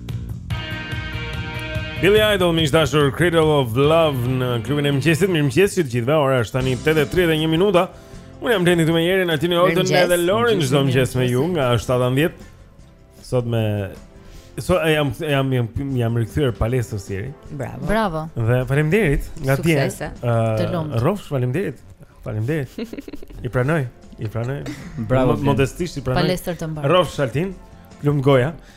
Billy Idol, miq të dashur, Cradle of Love në klubin e mëngjesit. Mirëmëngjes të gjithëve. Ora është tani 8:31 minuta. Unë jam Blendi këtu me Jerin, Altin, Oltën dhe Lorin çdo mëngjes me ju nga 7-10. Sot me sot jam jam jam, i jam rikthyer palestrës së Jerit. Bravo. Bravo. Dhe faleminderit nga ti. Suksese. Uh, Rrofsh faleminderit. Faleminderit. I pranoj. I pranoj. Bravo. Modestisht i pranoj. Palestër të mbarë. Rrofsh Altin. Të lumtë goja.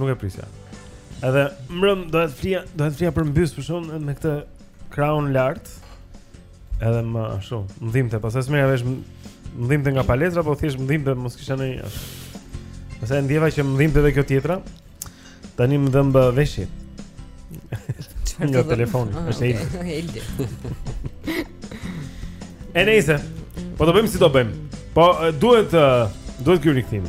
Nuk e prisja. Edhe mbrëm do të flia, do të flia përmbys për shembull me këtë crown lart. Edhe më ashtu, më dhimbte, pastaj s'më ja vesh më dhimbte nga palestra, po thjesht më dhimbte mos kisha ne. Pastaj ndjeva që më dhimbte edhe kjo tjetra. Tani më dhëmb veshi. Nga telefoni, ah, është okay. Eldi. E nejse. Po do bëjmë si do bëjmë. Po duhet duhet ky rikthim.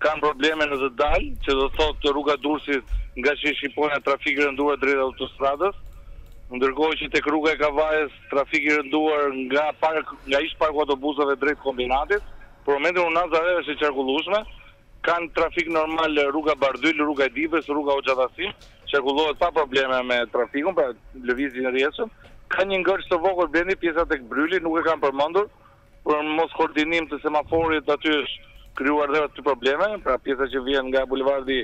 Kanë probleme në të dalë, që do të thotë rruga e Durrësit nga që Shqiponja trafik i rënduar drejt autostradës, ndërkohë që tek rruga e Kavajës trafik i rënduar nga park nga ish parku i autobusëve drejt kombinatit. Për momentin unaza ajo është e qarkullueshme, kanë trafik normal rruga Bardhyl, rruga e Dibrës, rruga Hoxha Tahsim, qarkullohet pa probleme me trafikun, pra lëvizje e rrjedhshme. Ka një ngërç të vogël Blendi, pjesa tek Bryli nuk e kam përmendur, Për moskoordinim të semaforit aty është krijuar dhe aty probleme, pra pjesa që vjen nga bulevardi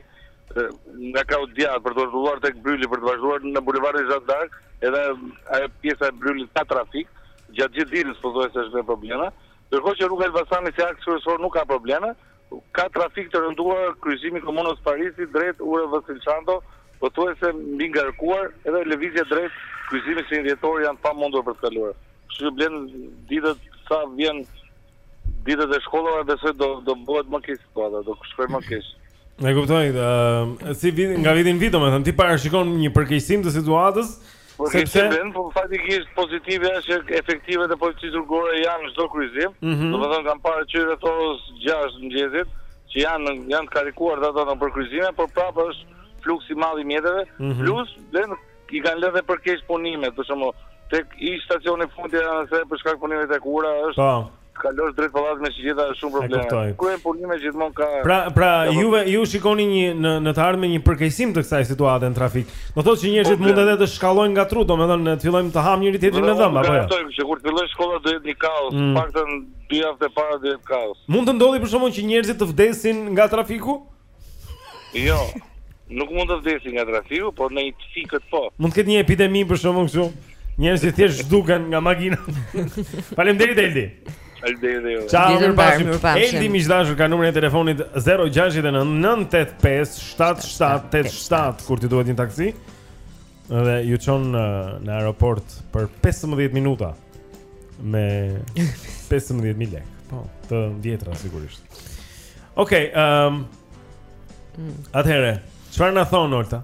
nga Kaudiat për t'u rrotulluar tek Bryli për të vazhduar në bulevardin Zhan d'Ark, edhe ajo pjesa e Brylit ka trafik, gjatë gjithë ditës pothuajse është me probleme. Ndërkohë që rruga e Elbasanit si aks kryesor nuk ka probleme, Ka trafik të rënduar kryqëzimi i komunës Parisi drejt urës Vasil Shanto, pothuajse mbingarkuar, edhe lëvizjet drejt kryqëzimit Njëzet e Një Dhjetori janë të pamundur për të kaluar. Kështu që Blendi ditët sa vjen ditët e shkollave besoj do do bëhet më keq situata, do shkojë më keq. E kuptoj, ë si vit nga viti në vit, domethënë ti parashikon një përkeqësim të situatës Përkeqësim Blendi, por faktikisht pozitive është që efektivet e policisë rrugore janë në çdo kryqëzim, domethënë kam parë që rreth orës gjashtë të mëngjesit që janë janë të karikuar ato nëpër kryqëzime, por prapë është fluks i madh i mjeteve, plus Blendi kanë lënë dhe për keq punimet, për shembull tek ish stacioni fundit edhe nëse për shkak të punimeve tek ura është kalosh drejt pallatit me shigjeta është shumë probleme. Ku janë punime gjithmonë ka Pra, pra juve ju shikoni një në në të ardhmen një përkeqësim të kësaj situate në trafik. Do thotë që njerëzit po, mund edhe të shkallojnë nga trutë, domethënë të fillojmë të hamë njëri tjetrin me dhëmbë apo jo. Kuptoj që kur fillojnë shkollat do jetë një kaos, mm. paktën dy javë të para do jetë kaos. Mund të ndodhë për shembull që njerëzit të vdesin nga trafiku? Jo. Nuk mund të vdesin nga trafiku, por të bien të fikët po. Mund të ketë një epidemi për shembull këtu. Njerëz që thjesht zhduken nga makina. Faleminderit Eldi. Faleminderit ju. Ciao, ju paçim. Eldi i dashur ka numrin e telefonit 0699857787 kur t'ju duhet një taksi. Dhe ju çon në, në aeroport për 15 minuta. me 15000 lekë. Po, të vjetra sigurisht. Okej, okay, ehm um, Atëherë, çfarë na thon Olta?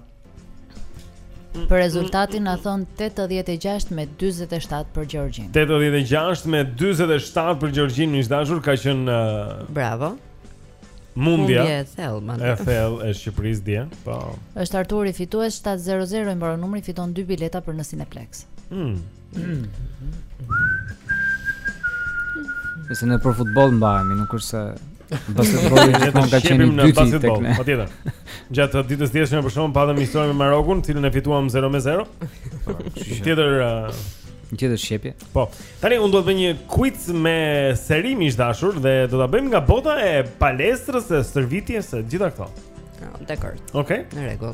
Për rezultatin na thon 86 me 47 për Gjorgjin. 86 me 47 për Gjorgjin, miq të dashur, ka qenë uh, Bravo. Mundja. Mundja e thellë, mund. E thellë e Shqipërisë dje. Po. Është Arturi fitues 700 i mbaron numri, fiton dy bileta për në Cineplex. Hm. Nëse ne për futboll mbahemi, nuk është se basketbolli është më ka qenë në dyti tek ne. Patjetër. Gjatë ditës së djeshme për shkak se patëm historinë me Marokun, të cilën e fituam 0 me 0. Tjetër Një tjetër shqepje Po, tani unë do të bëj një quiz me seri, miq të dashur Dhe do ta bëjmë nga bota e palestrës e stërvitjes e të gjitha këto Dakord Oke okay. Në rregull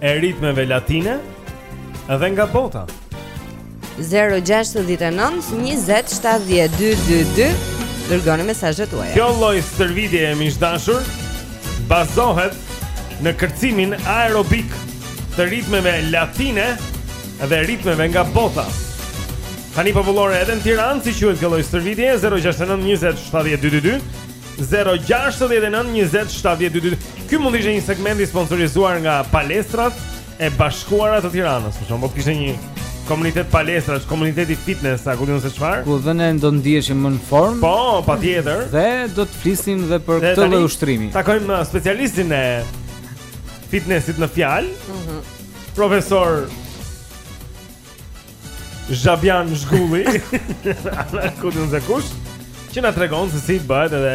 e ritmeve latine dhe nga bota. 0-6-19-27-12-22 Dërgoni mesazhet tuaja Kjo lloj stërvitjeje, miq të dashur Bazohet në kërcimin aerobik Të ritmeve latine dhe ritmeve nga bota Tani popullore edhe në Tiranë Si quhet kjo lloj stërvitjeje 0-6-19-27-12-22 0-6-19-27-12 Ky mund të ishte një segment i sponsorizuar nga palestrat e bashkuara të Tiranës Për shembull, po të kishte një komunitet palestrash, komuniteti fitness, a ku ta di se çfarë Ku dhe ne do të ndiheshim më në formë Po, patjetër Dhe do të flisim dhe për këtë lloj ushtrimi Takojmë uh, specialistin e fitnesit në fjalë mm -hmm. Profesor Zhabjan Zhgulli A ku di unë se kush Që na tregon se si bëhet edhe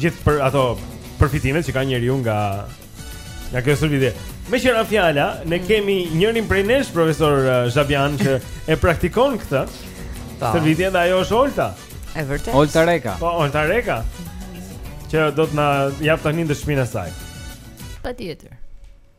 Gjithë për ato përfitimet që ka njeriu nga Nga kjo stërvitje Meqë ra fjala, ne mm. kemi njërin prej nesh profesor uh, Zhabjan Që e praktikon këtë stërvitje dhe ajo është Olta E vërtetë Olta Reka Po, Olta Reka Që do të na japë tani dëshminë e saj Patjetër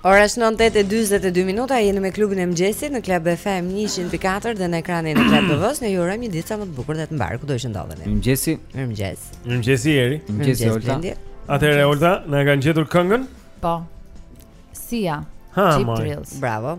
Ora është 9:42 minuta, jemi me klubin e mëngjesit në Club FM 104 dhe në ekranin e Club TV-s, ne ju urojmë një ditë sa më të bukur dhe të mbarë kudo të ndodheni. Mëngjesi. Mëngjes. Mëngjesi Eri. Mëngjesi Olta. Atëherë Olta, na e kanë gjetur këngën? Po. Sia. Ha, Bravo.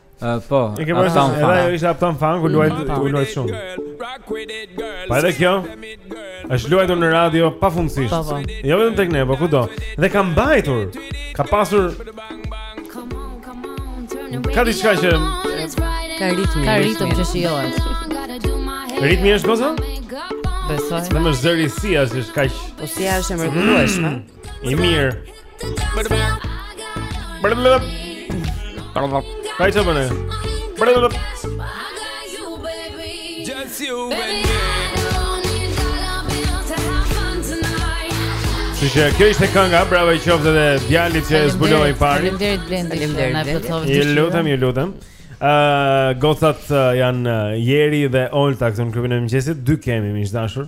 Po, e ke bërë shumë. Edhe ajo ishte Uptown Funk, u luajt, u luajt shumë. Po edhe kjo? Është luajtur në radio pafundësisht. Po, po. Jo vetëm tek ne, po kudo. Dhe ka mbajtur. Ka pasur Ka diçka që ka ritmi, ka ritëm që shijohet. Ritmi është goza? Besoj. Dhe zëri si është kaq. Poezi, është e mrekullueshme. Mm. I mirë. Brrrr. Ai të bënë. Brrrr. Just you and me. Kështu që kjo ishte kënga, bravo i qoftë edhe djalit që e zbuloi i pari. Faleminderit Blendi, faleminderit. Ju lutem, ju lutem. Ë uh, gocat uh, janë uh, Jeri dhe Olta këtu në klubin e mëngjesit, dy kemi miq të dashur.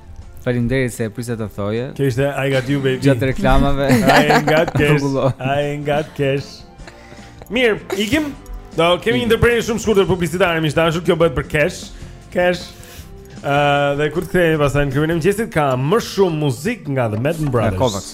Faleminderit se e prisa të thoje. Kjo ishte I got you baby. Gjatë reklamave. I ain't got cash. I ain't got cash. Mirë, ikim. Do kemi një ndërprerje shumë të shkurtër publicitare miq të dashur, kjo bëhet për cash. Cash. Ëh, uh, dhe kur të kthehemi pastaj në klubin e mëngjesit ka më shumë muzikë nga The Madden Brothers. Nga Kovacs,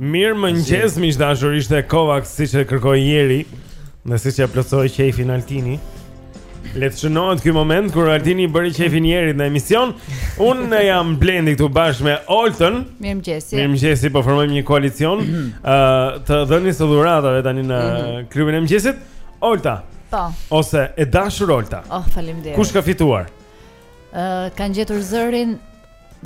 Mirëmëngjes miq të dashur ishte Kovacs siç e kërkoi Jeri dhe siç e plotësoi qejfin Altini Le të shënohet ky moment kur Altini bëri qejfin Jerit në emision Unë jam Blendi këtu bashkë me Olten Mirëmëngjesi Mirëmëngjesi po formojmë një koalicion uh, të dhënies së dhuratave tani në mm -hmm. klubin e mëngjesit Olta Po Ose e dashur Olta Oh faleminderit Kush ka fituar? Uh, kanë gjetur zërin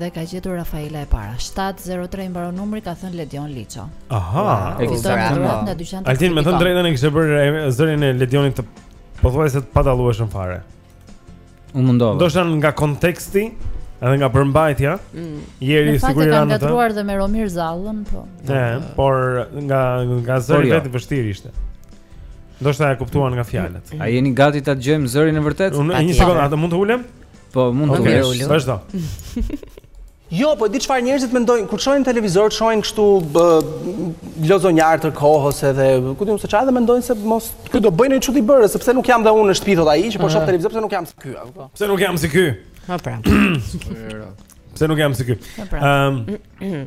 Dhe ka gjetur Rafaela e para. 703 mbaron numri, ka thënë Ledion Liço. Aha, e kisha dhuratë nga dyqan tekstile. Altin me thënë të drejtën e kishe bërë zërin e Ledionit të pothuajse të padallueshëm fare. U mundova. Ndoshta nga konteksti edhe nga përmbajtja. Mm. Jeri sigurisht e kanë ngatërruar dhe me Romir Zallën, po. Ne, por nga nga zëri jo. Vërtet e vështirë ishte. Ndoshta e kuptuan nga fjalët. A jeni gati ta dëgjojmë zërin e vërtetë? Unë një sekondë, a mund të ulem? Po mund të okay. ulesh. Vazhdo. Jo, po e di çfarë njerëzit mendojnë kur shohin televizor, shohin kështu lozonjar të kohës edhe ku di unë se çfarë dhe mendojnë se mos ky do bëjnë çudi bërë, sepse nuk jam dhe unë në shtëpi thot ai, që po shoh ah. televizor pse nuk jam si ky, apo. Pse nuk jam si ky? Po pra. Pse nuk jam si ky? Po pra. Ëm. Ehm,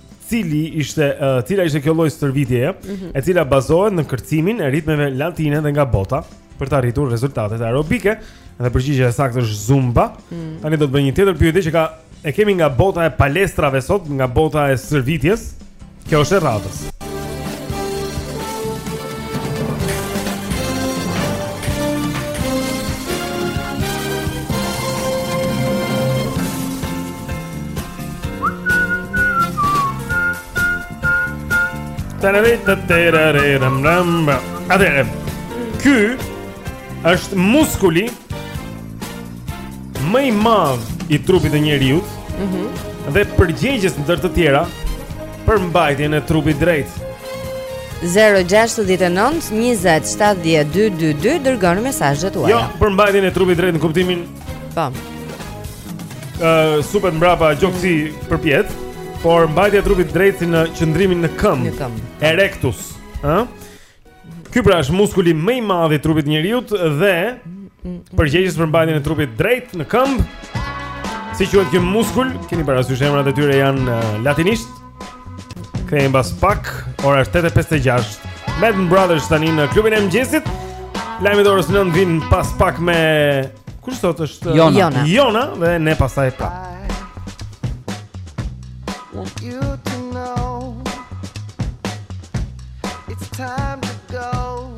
cili ishte uh, cila ishte kjo lloj stërvitjeje, mm -hmm. e cila bazohet në kërcimin e ritmeve latine dhe nga bota për të arritur rezultatet aerobike. Dhe përgjigjja e saktë është zumba. Mm -hmm. Tani do të bëj një tjetër pyetje që ka e kemi nga bota e palestrave sot, nga bota e stërvitjes. Kjo është e radhës. Atëherë, ky është muskuli më i madh i trupit të njeriut mm -hmm. dhe përgjegjës ndër të tjera për mbajtjen e trupit drejt. 0-6-19-27-12-22 Dërgoni mesazhet tuaja Jo, për mbajtjen e trupit drejt në kuptimin Po. Ë supet mbrapa gjoksi mm. përpjet, por mbajtja e trupit drejt në qëndrimin në këmbë. Në këmbë. Erectus, ë? Ky pra është muskuli më i madh i trupit të njeriut dhe përgjegjës për mbajtjen e trupit drejt në këmbë. Si quhet ky muskul? Keni parasysh emrat e tyre janë latinisht? Kthehemi pas pak, ora është 8.56 Madden Brothers tani në klubin e mëngjesit Lajmet e orës nëntë vijnë pas pak me... Kush sot është? Jona. Jona Jona dhe ne pastaj pra Want you to know It's time to go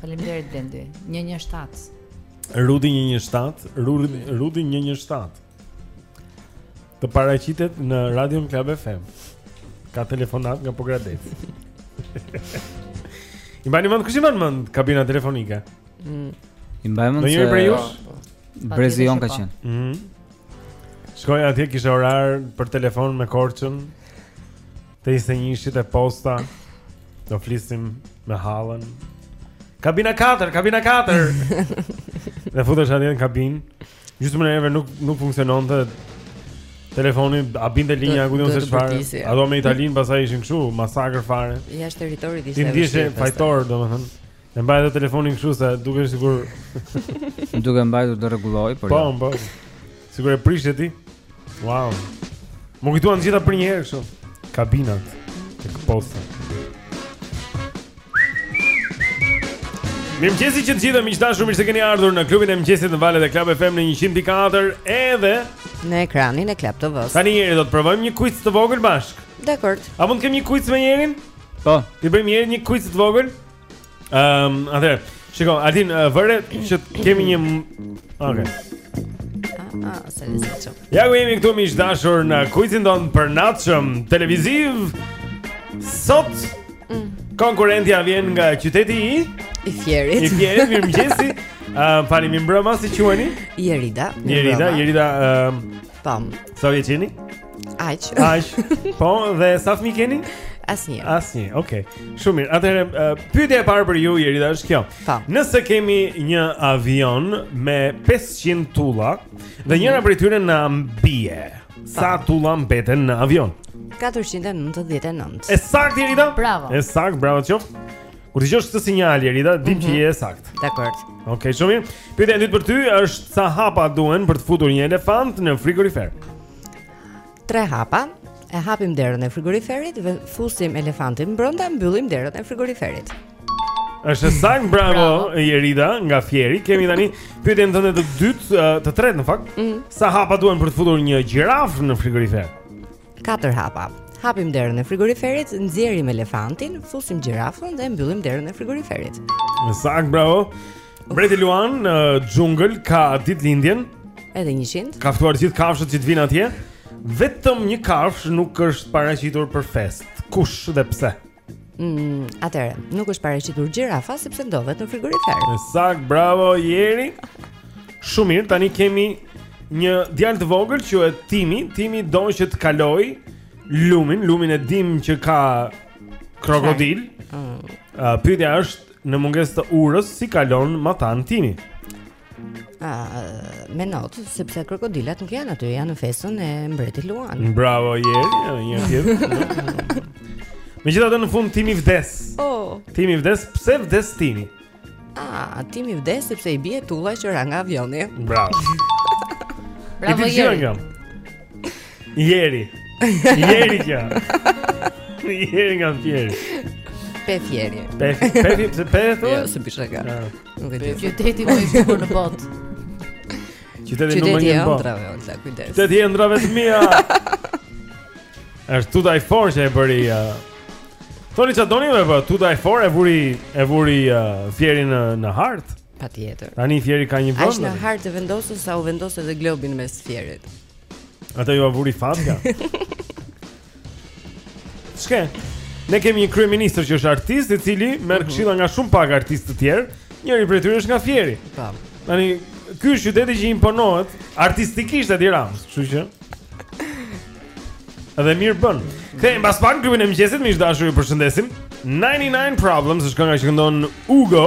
Faleminderit Blendi. 117. Rudi 117, Rudi Rudi 117. Të paraqitet në Radio Club FM. Ka telefonat nga Pogradeci. I mbani mend kush i mban mend kabinat telefonike? Mm. I mbaj mend. Do jemi për ju. Brezi jonë ka qenë. Mhm. Shkoje atje kishte orar për telefon me Korçën. Të rrije në rresht te posta Do flisnim me hallën Kabina 4, kabina 4 Dhe futeshe atje në kabinë Gjysmën e herëve nuk, nuk funksiononte telefoni, a binte linja, ku di unë se çfarë. Ato me Italinë pastaj ishin kështu, masakër fare. Jashtë territorit ishte. Ti ndiheshe fajtor, domethënë. E mbaje dhe telefonin kështu se dukej sikur duke mbajtur të rregullohej, por po, jo. Po, po. Sikur e prishje ti? Wow. M'u kujtuan të gjitha përnjëherë kështu. Kabinat tek posta. Mirëmëngjesi që të gjithë miq të dashur mirë se keni ardhur në klubin e mëngjesit në valët e Club FM në 104 edhe Në ekranin e Club TV-së Tani Neri do të provojmë një kuiz të vogël bashkë Dakord A mund të bëjmë një kuiz me Nerin? Po T'i bëjmë Nerit një kuiz të vogël? Ehm, um, atëherë, shiko, Altin uh, vëre që të kemi një Okej. Ah, ah, sa e zgjatë. Ja ku jemi këtu miq të dashur në kuizin tonë të përnatshëm televiziv. Sot mm. konkurrentja vjen nga qyteti i i Fierit. I Fierit, mirëmëngjesi. Ehm, uh, falmëni mirëmbrëma si quheni? Jerida. Jerida, Jerida, ehm, uh, Po. Sa vjeç jeni? Aq. Aq. Po, dhe sa fëmijë keni? Asnjë. Asnjë. Okej. Okay. Shumë mirë. Atëherë, uh, pyetja e parë për ju Jerida është kjo. Po. Nëse kemi një avion me 500 tulla dhe mhm. njëra prej tyre na bie, sa tulla mbeten në avion? 499. E saktë Jerida? Bravo. E saktë, bravo ti. Kur dëgjosh këtë sinjal, Jerida, dim që mhm. je e saktë Dakord Okej, okay, shumë mirë Pyetja e dytë për ty është sa hapa duhen për të futur një elefant në frigorifer Tre hapa E hapim derën e frigoriferit Dhe fusim elefantin brenda Mbyllim derën e frigoriferit është e saktë, bravo, Jerida, nga Fieri Kemi tani pyetjen tonë të dytë Të tretë në fakt mm. Sa hapa duhen për të futur një gjirafë në frigorifer Katër hapa. Hapim derën e frigoriferit, nxjerrim elefantin, fusim gjirafën dhe mbyllim derën e frigoriferit. E saktë, bravo. Mbreti Luan në xhungël ka ditëlindjen. Edhe 100. Ka ftuar gjithë kafshët që të vinë atje. Vetëm një kafshë nuk është paraqitur për festë. Kush dhe pse? Mm, atëre, nuk është paraqitur gjirafa sepse ndodhet në frigorifer. Saktë, bravo Jeri. Shumë mirë, tani kemi një djalë të vogël që quhet Timi. Timi don që të kalojë lumin, lumin e dim që ka krokodilë. Mm. Uh, pyetja është në mungesë të urës si kalon matanë Timi. A, me not, sepse krokodilat nuk janë aty, janë në festën e mbretit Luan. Bravo Jeri, një tjetër. Megjithatë në fund Timi vdes. Oh. Timi vdes, pse vdes Timi? Ah, Timi vdes sepse i bie tulla që ra nga avioni. Bravo. Bravo Jeri. Jeri. Jeri kjo. Jeri nga Fieri. Pe Fieri. Pe Fieri, pe Fieri, pe Fieri. Jo, se bisha ka. Ah. Nuk e di. Qyteti më i bukur në botë. Qyteti më i mirë në botë. Qyteti i ëndrrave të mia. Është tuta i fortë që e bëri. Thoni çfarë doni më po? Tuta i fortë e vuri e vuri Fierin në në hartë. Patjetër. Tani Fieri ka një vend. Është në hartë të vendosur sa u vendos edhe globin mes Fierit. Ata jua vuri fatka. Çke? Ne kemi një kryeministër që është artist, i cili merr mhm. këshilla nga shumë pak artistë të tjerë. Njëri prej tyre është nga Fieri. Po. Tani ky është qyteti që imponohet artistikisht Edi Ramës, kështu që. Edhe mirë bën. Kthehemi pas pak në klubin e mëngjesit, miq të dashur, ju përshëndesim. 99 Problems është kënga që këndon Hugo.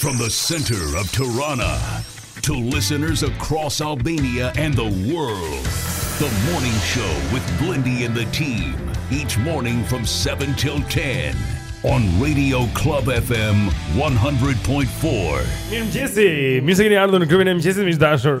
From the center of Tirana to listeners across Albania and the world. The morning show with Blendi and the team each morning from 7 till 10 on Radio Club FM 100.4. Mirëmëngjesi. Mirë se keni ardhur në klubin e mëngjesit, miq të dashur.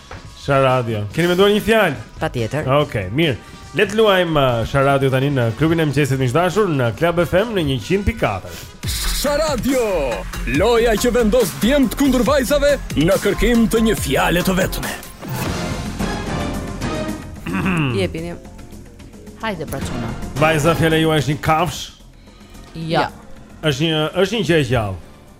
Sharadio. Keni menduar një fjalë? Patjetër. Okej, okay, mirë. Le të luajmë uh, Sharadio tani në klubin e mëngjesit miq të dashur në Club FM në 100.4. Sharadio. Loja që vendos djemtë kundër vajzave në kërkim të një fjale të vetme. Jepini. Hajde pra çuna. Vajza fjala juaj është një kafshë? Jo. Është një është një gjë e gjallë.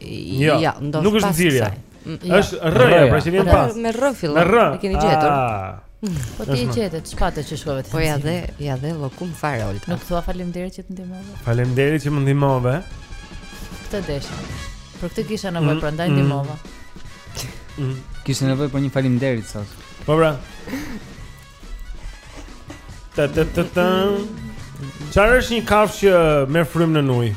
Jo, jo, ndoshta. Nuk është nxirja. Mm, jo. Është rrëja, pra që vjen po, pas. Me rrë fillon. Me rrë. E keni gjetur. Ah. Po ti e gjete, çfarë që shikove ti? Po ja dhe, ja dhe llokum fare Olta. Nuk thua faleminderit që të ndihmova. Faleminderit që më ndihmove. Këtë desha. Për këtë kisha nevojë, mm, prandaj mm. ndihmova. Mm. Kisha nevojë për një faleminderit sot. Po bra. Ta ta ta ta. Çfarë është një kafshë që merr frymë nën ujë?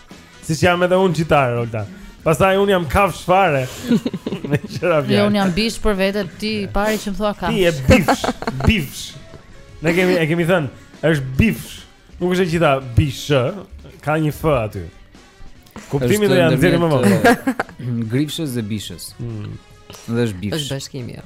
Siç jam edhe unë gjitar, Olta Pastaj unë jam kafshë fare Me qëra fjarë Jo, unë jam bishë për vete Ti je i pari që më thua kafshë Ti je bifsh Bifsh Ne kemi, e kemi thënë është bifsh Nuk është e gjitha bishë Ka një fë aty Kuptimi dhe janë zirë më më Grifshës dhe bishës mm. Dhe është bifsh është bashkimi, jo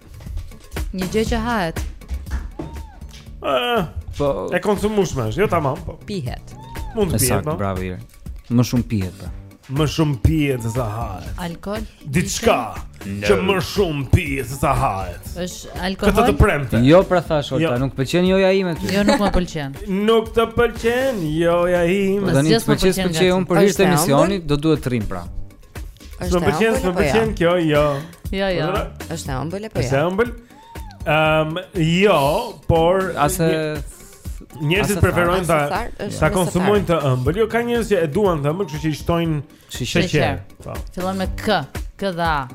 Një gjë që hahet. Ëh. Po. E konsumueshme është, jo tamam, po. Pihet. Mund të pihet, po. Bravo Iri. Më shumë pihet, po. Më shumë pihet se sa hahet. Alkool. Diçka no. që më shumë pihet se sa hahet. Është alkool. Këtë të premte. Jo, pra thashë Olta, jo. nuk të pëlqen joja ime ty. Jo, nuk më pëlqen. nuk të pëlqen joja ime. Do të thotë se pëlqen pëlqen unë për hir të emisionit, do duhet të rrimë pra. Është më pëlqen, më jo? pëlqen kjo, jo. Jo, jo. Është e ëmbël apo jo? Është e ëmbël. Ehm, jo, por njerëzit preferojnë ta ta konsumojnë të ëmbël. Jo ka njerëz që e duan të ëmbël, kështu që i shtojnë sheqer. Po. Fillon me k, k dhe a.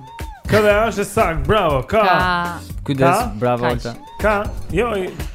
K dhe a është saktë, bravo. K. Kujdes, bravo. K. Jo,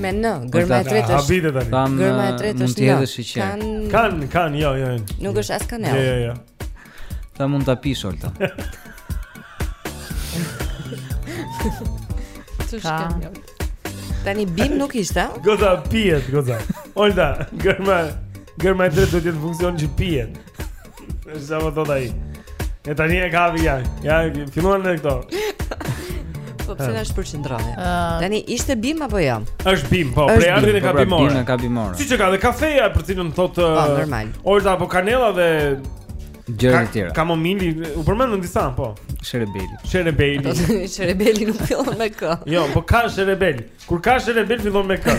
Me n, gërma e tretë është. Habite tani. Tam, gërma e tretë është. Mund të jetë Kan, kan, kan, jo, jo. Nuk është as kanellë. Jo, jo, jo. Ta mund ta pish Olta. Tani bimë nuk ishte. Boza pihet, boza. Olta, gërma, gërma e tretë do të jetë funksion që pihet. Sa më thot ai. E tani e kapi, ja. Ja, filluan edhe këto. Po pse na shpërqendroni? Tani ishte bimë apo jo? Është bimë, po, prejardhjen e ka bimore. Po pra, e ka bimore. Siç e ka dhe kafeja për të cilën thotë Po uh, normal. Olta apo kanella dhe gjëra të tjera. Kamomili, u përmendën disa, po. Sherebeli. Sherebeli. Sherebeli nuk fillon me k. Jo, po ka sherebel. Kur ka sherebel fillon me k.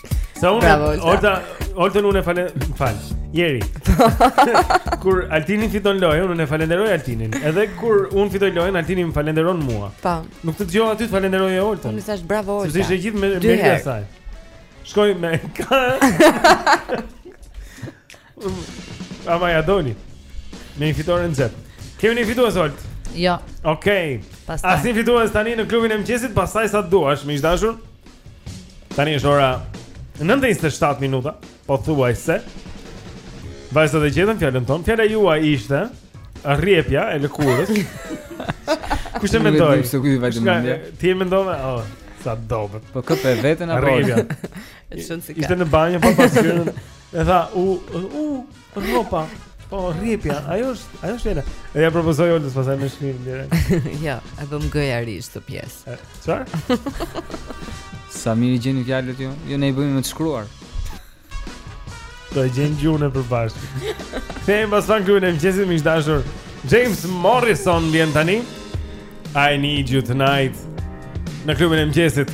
Sa unë, Bravo, Olta, Olta unë e falen, fal. Jeri. kur Altini fiton lojën, unë e falenderoj Altinin. Edhe kur unë fitoj lojën, Altini më falenderon mua. Po. Nuk të dëgjova ty të falenderoje Oltën. Unë thashë bravo Olta. Ti je gjithmonë me atë. Shkoj me. Ama ja doni. Me një fitore në njëzet. Kemi një fituese, Olta. Jo. Okej. Okay. Asnjë fitues tani në klubin e mëngjesit, pastaj sa të duash, miq të dashur. Tani është ora 9:27 minuta, pothuajse. Vajzat e gjetën fjalën tonë. Fjala juaj ishte rrjepja e lëkurës. Kush e mendoi? Ti e mendove? Oh, sa dobët. Po për veten apo? Rrjepja. Ishte në banjë pa pasyrën. E tha, u u ropa. Po rrjepja, ajo është, ajo është era. E ja propozoj Oltës pasaj me shkrim direkt. Jo, e bëmë, gjëja rri, është pjesë. Çfarë? Sa mirë gjeni fjalët ju? Jo ne i bëjmë me të shkruar. Do e gjejnë gjuhën e përbashkë Kthehemi pas pak në klubin e mëngjesit miq të dashur James Morrison vjen tani I need you tonight Në klubin e mëngjesit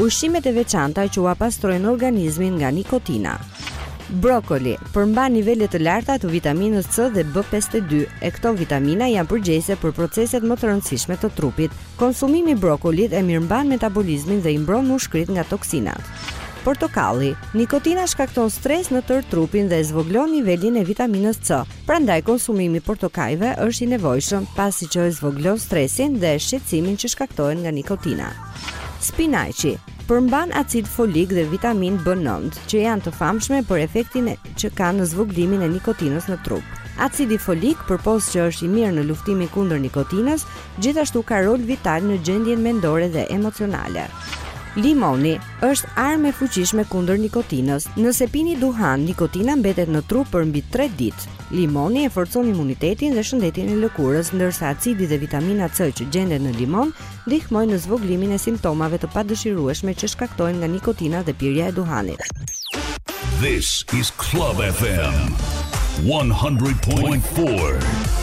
Ushqimet e veçanta që ua pastrojnë organizmin nga nikotina. Brokoli përmban nivele të larta të vitaminës C dhe B pesëdhjetë e dy, e këto vitamina janë përgjegjëse për proceset më të rëndësishme të trupit. Konsumimi i brokolit e mirëmban metabolizmin dhe i mbron mushkëritë nga toksinat. Portokalli, Nikotina shkakton stres në tërë trupin dhe zvogëlon nivelin e vitaminës C, prandaj konsumimi i portokajve është i nevojshëm, pasi që e zvogëlon stresin dhe shqetësimin që shkaktohen nga nikotina. Spinaqi përmban acid folik dhe vitaminë B9, që janë të famshme për efektin që kanë në zvogëlimin e nikotinës në trup. Acidi folik, përpos që është i mirë në luftimin kundër nikotinës, gjithashtu ka rol vital në gjendjen mendore dhe emocionale. Limoni është armë e fuqishme kundër nikotinës. Nëse pini duhan, nikotina mbetet në trup për mbi 3 ditë. Limoni e forcon imunitetin dhe shëndetin e lëkurës, ndërsa acidi dhe vitamina C që gjenden në limon Ndihmojnë në zvogëlimin e simptomave të padëshirueshme që shkaktohen nga nikotina dhe pirja e duhanit. This is Club FM 100.4.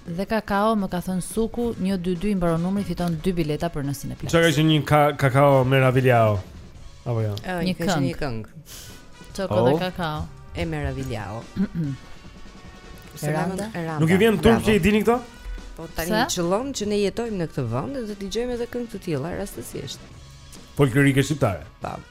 Dhe kakao më ka thënë suku 122 i mbaron numri fiton dy bileta për në Cineplex. Ç'ka qenë një ka, kakao meravigliao? Apo jo. Ja. Një këngë. Një këngë. Çoko dhe, oh, kakao. E meravigliao. Randa. Nuk i vjen turp që i dini këto? Po tani qëllon që ne jetojmë në këtë vend dhe të dëgjojmë edhe këngë të tilla rastësisht. Folklorike shqiptare. Po.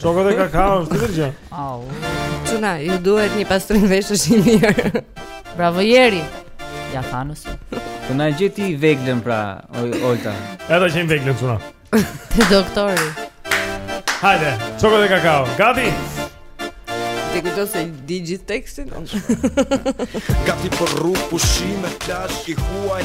Çoko dhe kakao është tjetër gjë. Au. Çuna, ju duhet një pastrim veshësh i mirë. Bravo Jeri. Ja thanës. Të na gjeti i veglën pra, oj Olta. Edhe që i veglën çuna. Te doktori. Hajde, çoko dhe kakao. Gati. Ti kujto se e di gjithë tekstin. Gati për rrugë, pushime, plazh i huaj,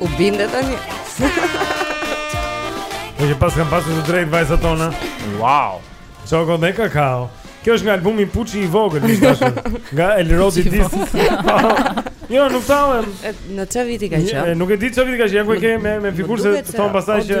U binde të një Në që pas kam pasur të drejtë vajzat tona Wow Çoko dhe kakao Kjo është nga albumi Puçi i vogël, miq të dashur. Nga Elrodi Dis. Jo, nuk tallem. Në çfarë viti ka qenë? Nuk e di çfarë viti ka qenë, ku e kemi me figurë se thonë pastaj që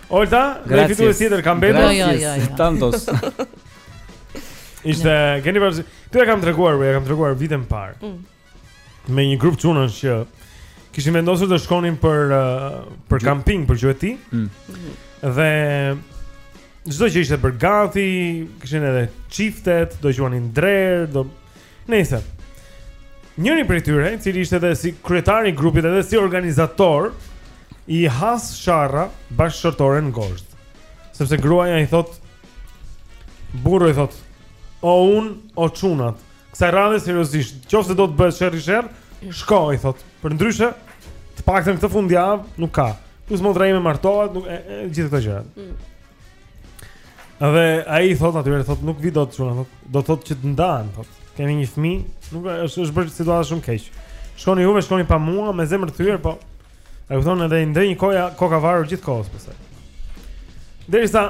Olta, ne fitove, s'tjetër kam bërë Gracias, jo, jo, jo, jo. tantos Ishte, keni përësi Këtu e kam treguar, e kam treguar vitin e parë mm. Me një grup çunash që kishin vendosur të shkonin për, uh, për kamping, për gjueti mm. Dhe çdo gjë ishte bërë gati, kishin edhe çiftet, do gjuanin drerë, do Veçse njëri prej tyre, i cili ishte edhe si kryetari i grupit edhe si organizator i has sharra bashkëshortore në gozhdë. Sepse gruaja i thotë burrit, i thotë o unë o çunat. Kësaj radhe seriozisht, qoftë se do të bëhet sherri sherr, shko i thotë. Përndryshe, të paktën këtë fundjavë nuk ka. Plus motra ime martohet, nuk e, e gjithë këto gjëra. Mm. Dhe ai u thot atyre, thot nuk vij dot çuna, thot, do, thot, që të ndahemi, thot, kemi një fmi, nuk është, është bërë situata shumë keq. Shkoni juve, shkoni pa mua, me zemër të thyër, po, e kuptojnë edhe i ndenji koka, koka varur gjithë kohës, përse. Derisa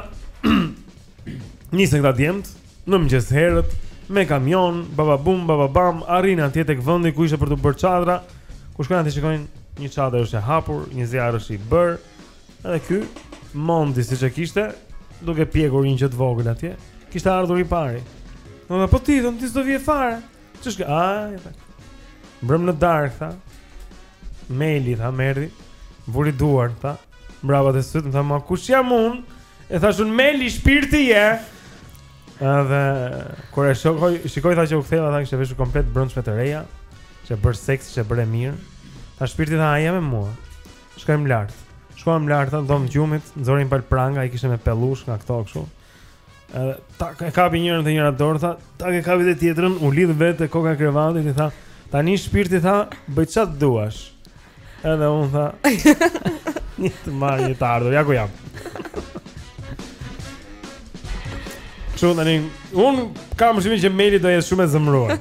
nisen këta djemtë, në mëngjes herët, me kamion, baba bum, baba bam, arrijnë atje tek vendi ku ishte për të bërë çadra, ku shkojnë ata shikojnë një çadër është e hapur, një zjarr është i bërë, Edhe ky Mondi siç e kishte, duke pjekur një gjë të vogël atje, kishte ardhur i pari. Ore po ti, ore ti s'do vije fare. Ç'është kjo? Ai. Mbrëm në darkë, tha. Meli tha m'erdhi, vuri duart, tha. Mbrapa te sytë, më tha, "Ma kush jam unë?" E thashë unë Meli shpirti je. Edhe kur e shokoj, shikoj tha që u ktheva tha kishte veshur komplet të brëndshme të reja, qe bërë seksi, qe bërë e mirë. Tha shpirti tha, "Eja me mua." Shkojmë lart. Shkuam lart në dhomë gjumit, nxorim pal pranga, ai kishte me pellush nga këto kështu. Edhe tak e kapi njërin te njëra dorë tha, tak e kapi te tjetrën, u lidh vetë te koka e krevatit i tha, tani shpirti tha, bëj ça të duash. Edhe un tha, një të marr një të ardhur, ja ku jam. Çu tani, un kam shumë që Meli do jetë shumë e zemëruar.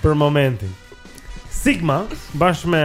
Për momentin. Sigma bashkë me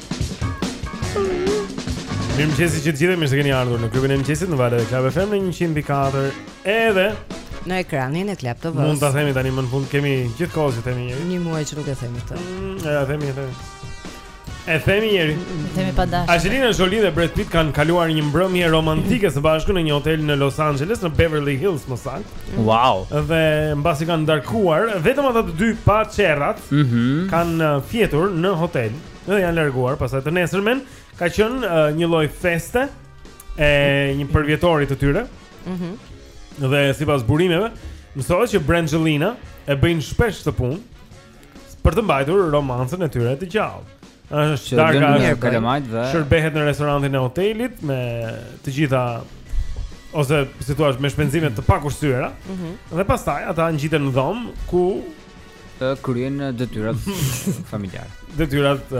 Mirëmëngjesi që të gjithë e mirë se keni ardhur në klubin e mëngjesit në valët e Club FM në 104 Edhe Në ekranin e Club TV-së Mund ta themi tani më në fund kemi gjithë kohën që themi njëri Një muaj që nuk e themi të mm, E themi, e themi E themi njëri Themi pa dashë Angelina Jolie dhe Brad Pitt kanë kaluar një mbrëmje romantike së bashku në një hotel në Los Angeles në Beverly Hills më saktë mm. Wow Dhe mbasi kanë darkuar vetëm ata të dy pa cërrat mm -hmm. Kanë uh, fjetur në hotel Dhe janë larguar pastaj të nesërmen Ka qënë uh, një lloj feste E një përvjetori të tyre mm -hmm. Dhe sipas burimeve Mësohet që Brangelina E bëjnë shpesh këtë punë Për të mbajtur romansën e tyre të gjallë është darka e kalamajt dhe shërbehet në restorantin e hotelit me të gjitha ose si thua me shpenzime të pakursyera. Mm -hmm. Dhe pastaj ata ngjiten në dhomë ku kryejnë detyrat familjare. Detyrat,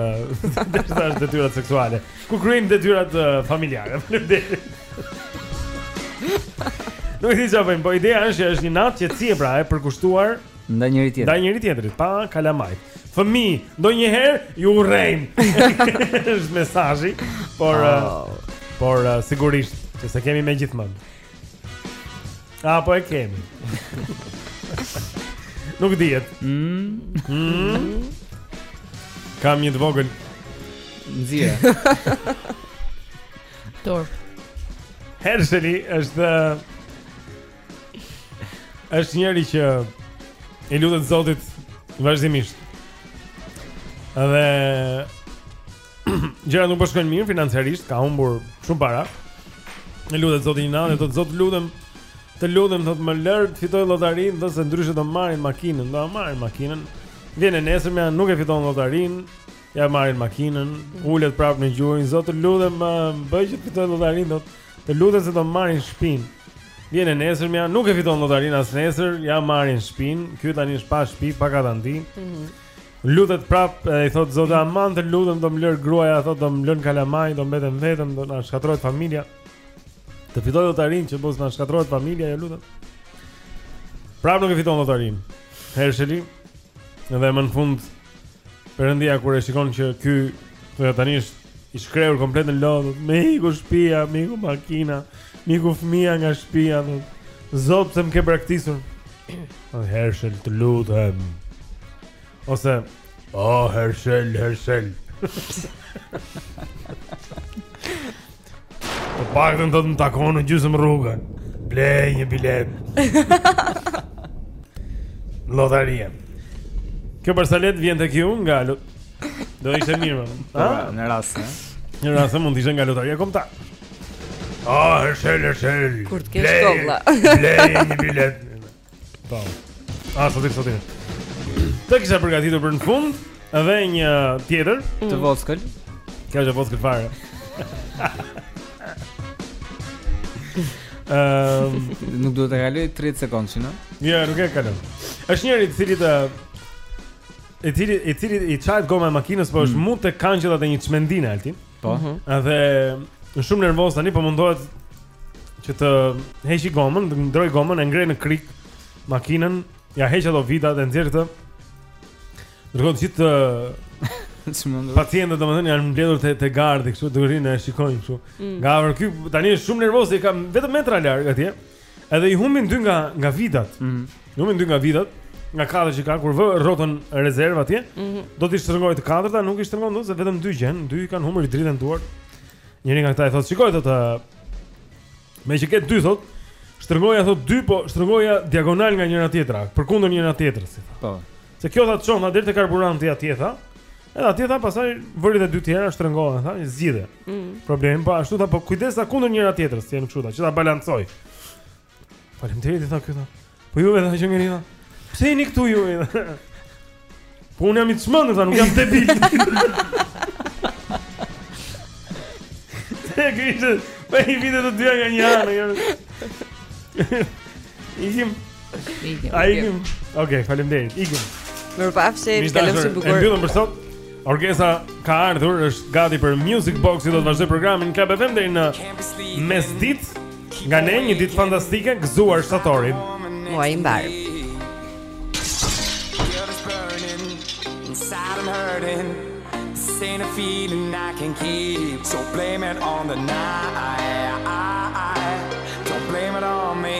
derisa është detyrat seksuale. Ku kryejnë detyrat familjare? Faleminderit. Nuk e di çfarë bëjmë, po ideja është që është një natë qetësie pra e përkushtuar ndaj njëri tjetrit. Ndaj njëri tjetrit, pa kalamajtë. Fëmijë, ndonjëherë ju urrejmë. Është mesazhi, por oh. por sigurisht që s'e kemi me gjithë mend. A po e kemi. Nuk dihet. Mm. Mm. Kam një të vogël. Nxjerr. Tor. Hersheli është është njëri që i lutet Zotit vazhdimisht. Dhe gjërat nuk po shkojnë mirë financiarisht, ka humbur shumë para. Dhe i lutet zotit një natë, thotë zot të lutem. Të lutem thotë më lër të fitoj lotarinë, thotë se ndryshe do marrin makinën, do marrin makinën. Vjen e nesërmja nuk e fiton lotarinë, ja marrin makinën, ulet prapë në gjunjë, zot të lutem bëj që të fitoj lotarinë, thotë të lutem se do marrin shtëpinë. Vjen e nesërmja nuk e fiton lotarinë as nesër, ja marrin shtëpinë, ky tani është pa shtëpi, pa katandi. Mhm. Mm Lutet prap, i thot Zot, aman, të lutem do më lër gruaja, thot do më lën kalamajt, do mbetem vetëm, do na shkatërrohet familja. Të fitoj lotarin që mos na shkatërrohet familja, ju lutem. Prap nuk e fiton lotarin. Hersheli. Dhe më në fund Perëndia kur e shikon që ky thotë tani është i shkrehur komplet në lot, me iku shtëpia, me iku makina, me iku fëmia nga shpia. Zot, pse më ke braktisur. O Hershel, të lutem. Ose O oh, Hershel, Hershel. Po pak të më takon në gjysëm rrugën. Ble një bilet. Lotaria. Kjo barsaletë vjen tek ju nga do ishte mirë. Po, ah? në rast, në. Në rast mund të ishte nga lotaria kombëtare. Ah, oh, Hershel, Hershel. Kur të kesh kokla. Ble një bilet. Po. Ah, sot sot. Të kisha përgatitur për në fund dhe një tjetër mm. të voskël. Kjo është e voskël fare. Ehm, nuk duhet të kaloj 30 sekondë, si no? Jo, nuk e kaloj. Është njëri i cili të i cili i cili i çahet goma e makinës, por është mm. mu te kangjellat e një çmendine altin. Po. Mhm. Edhe është shumë nervoz tani, po mundohet që të heqi gomën, të ndroj gomën, e ngre në krik makinën, ja heq ato vidat e nxjerr këtë. Ndërkohë gjithë çmend. Pacientët domethënë janë mbledhur te te gardhi kështu, edhe rrinë e shikojnë kështu. Mm. Dhe ky tani është shumë nervoz, i ka vetëm metra larg atje. Edhe i humbin dy nga nga vidat. Mhm. Mm I humbin dy nga vidat, nga katër që ka kur vë rrotën rezervë atje. Mm -hmm. Do t'i shtrëngoj të katërta, nuk i shtrëngon dot se vetëm dy gjen, dy i kanë humbur i dridhen duart. Njëri nga këta i thotë, "Shiko, i thotë, meqë ke dy thotë, shtrëngoja thotë dy, po shtrëngoja diagonal nga njëra tjetra, përkundër njëra tjetrës." Po. Se kjo tha të çon deri te karburanti atje tha. Edhe atje tha pastaj vëri dhe dy tjerat, shtrëngoji tha, zgjidhe. Mm. Problemi po ashtu tha po kujdes përkundër njëra tjetrës, të jenë kështu tha, që ta balancoj. Faleminderit tha ky. Po ju vetë që qenkeni tha. Pse jeni këtu ju? Po unë jam i çmendur tha, nuk jam debil. Ti që po i vjen të dyja nga një anë. Ikim Hajt ikim. Okej, faleminderit. Ikim. Mirupafshim, kalofshim bukur. E mbyllëm për sot. Orgesa ka ardhur, është gati për Music Box, do të vazhdoj programi në Club FM deri në mesditë. Nga ne një ditë fantastike, gëzuar shtatorin. Muaj i mbarë. Ain't a feeling I can keep So blame it on the night Don't blame it on me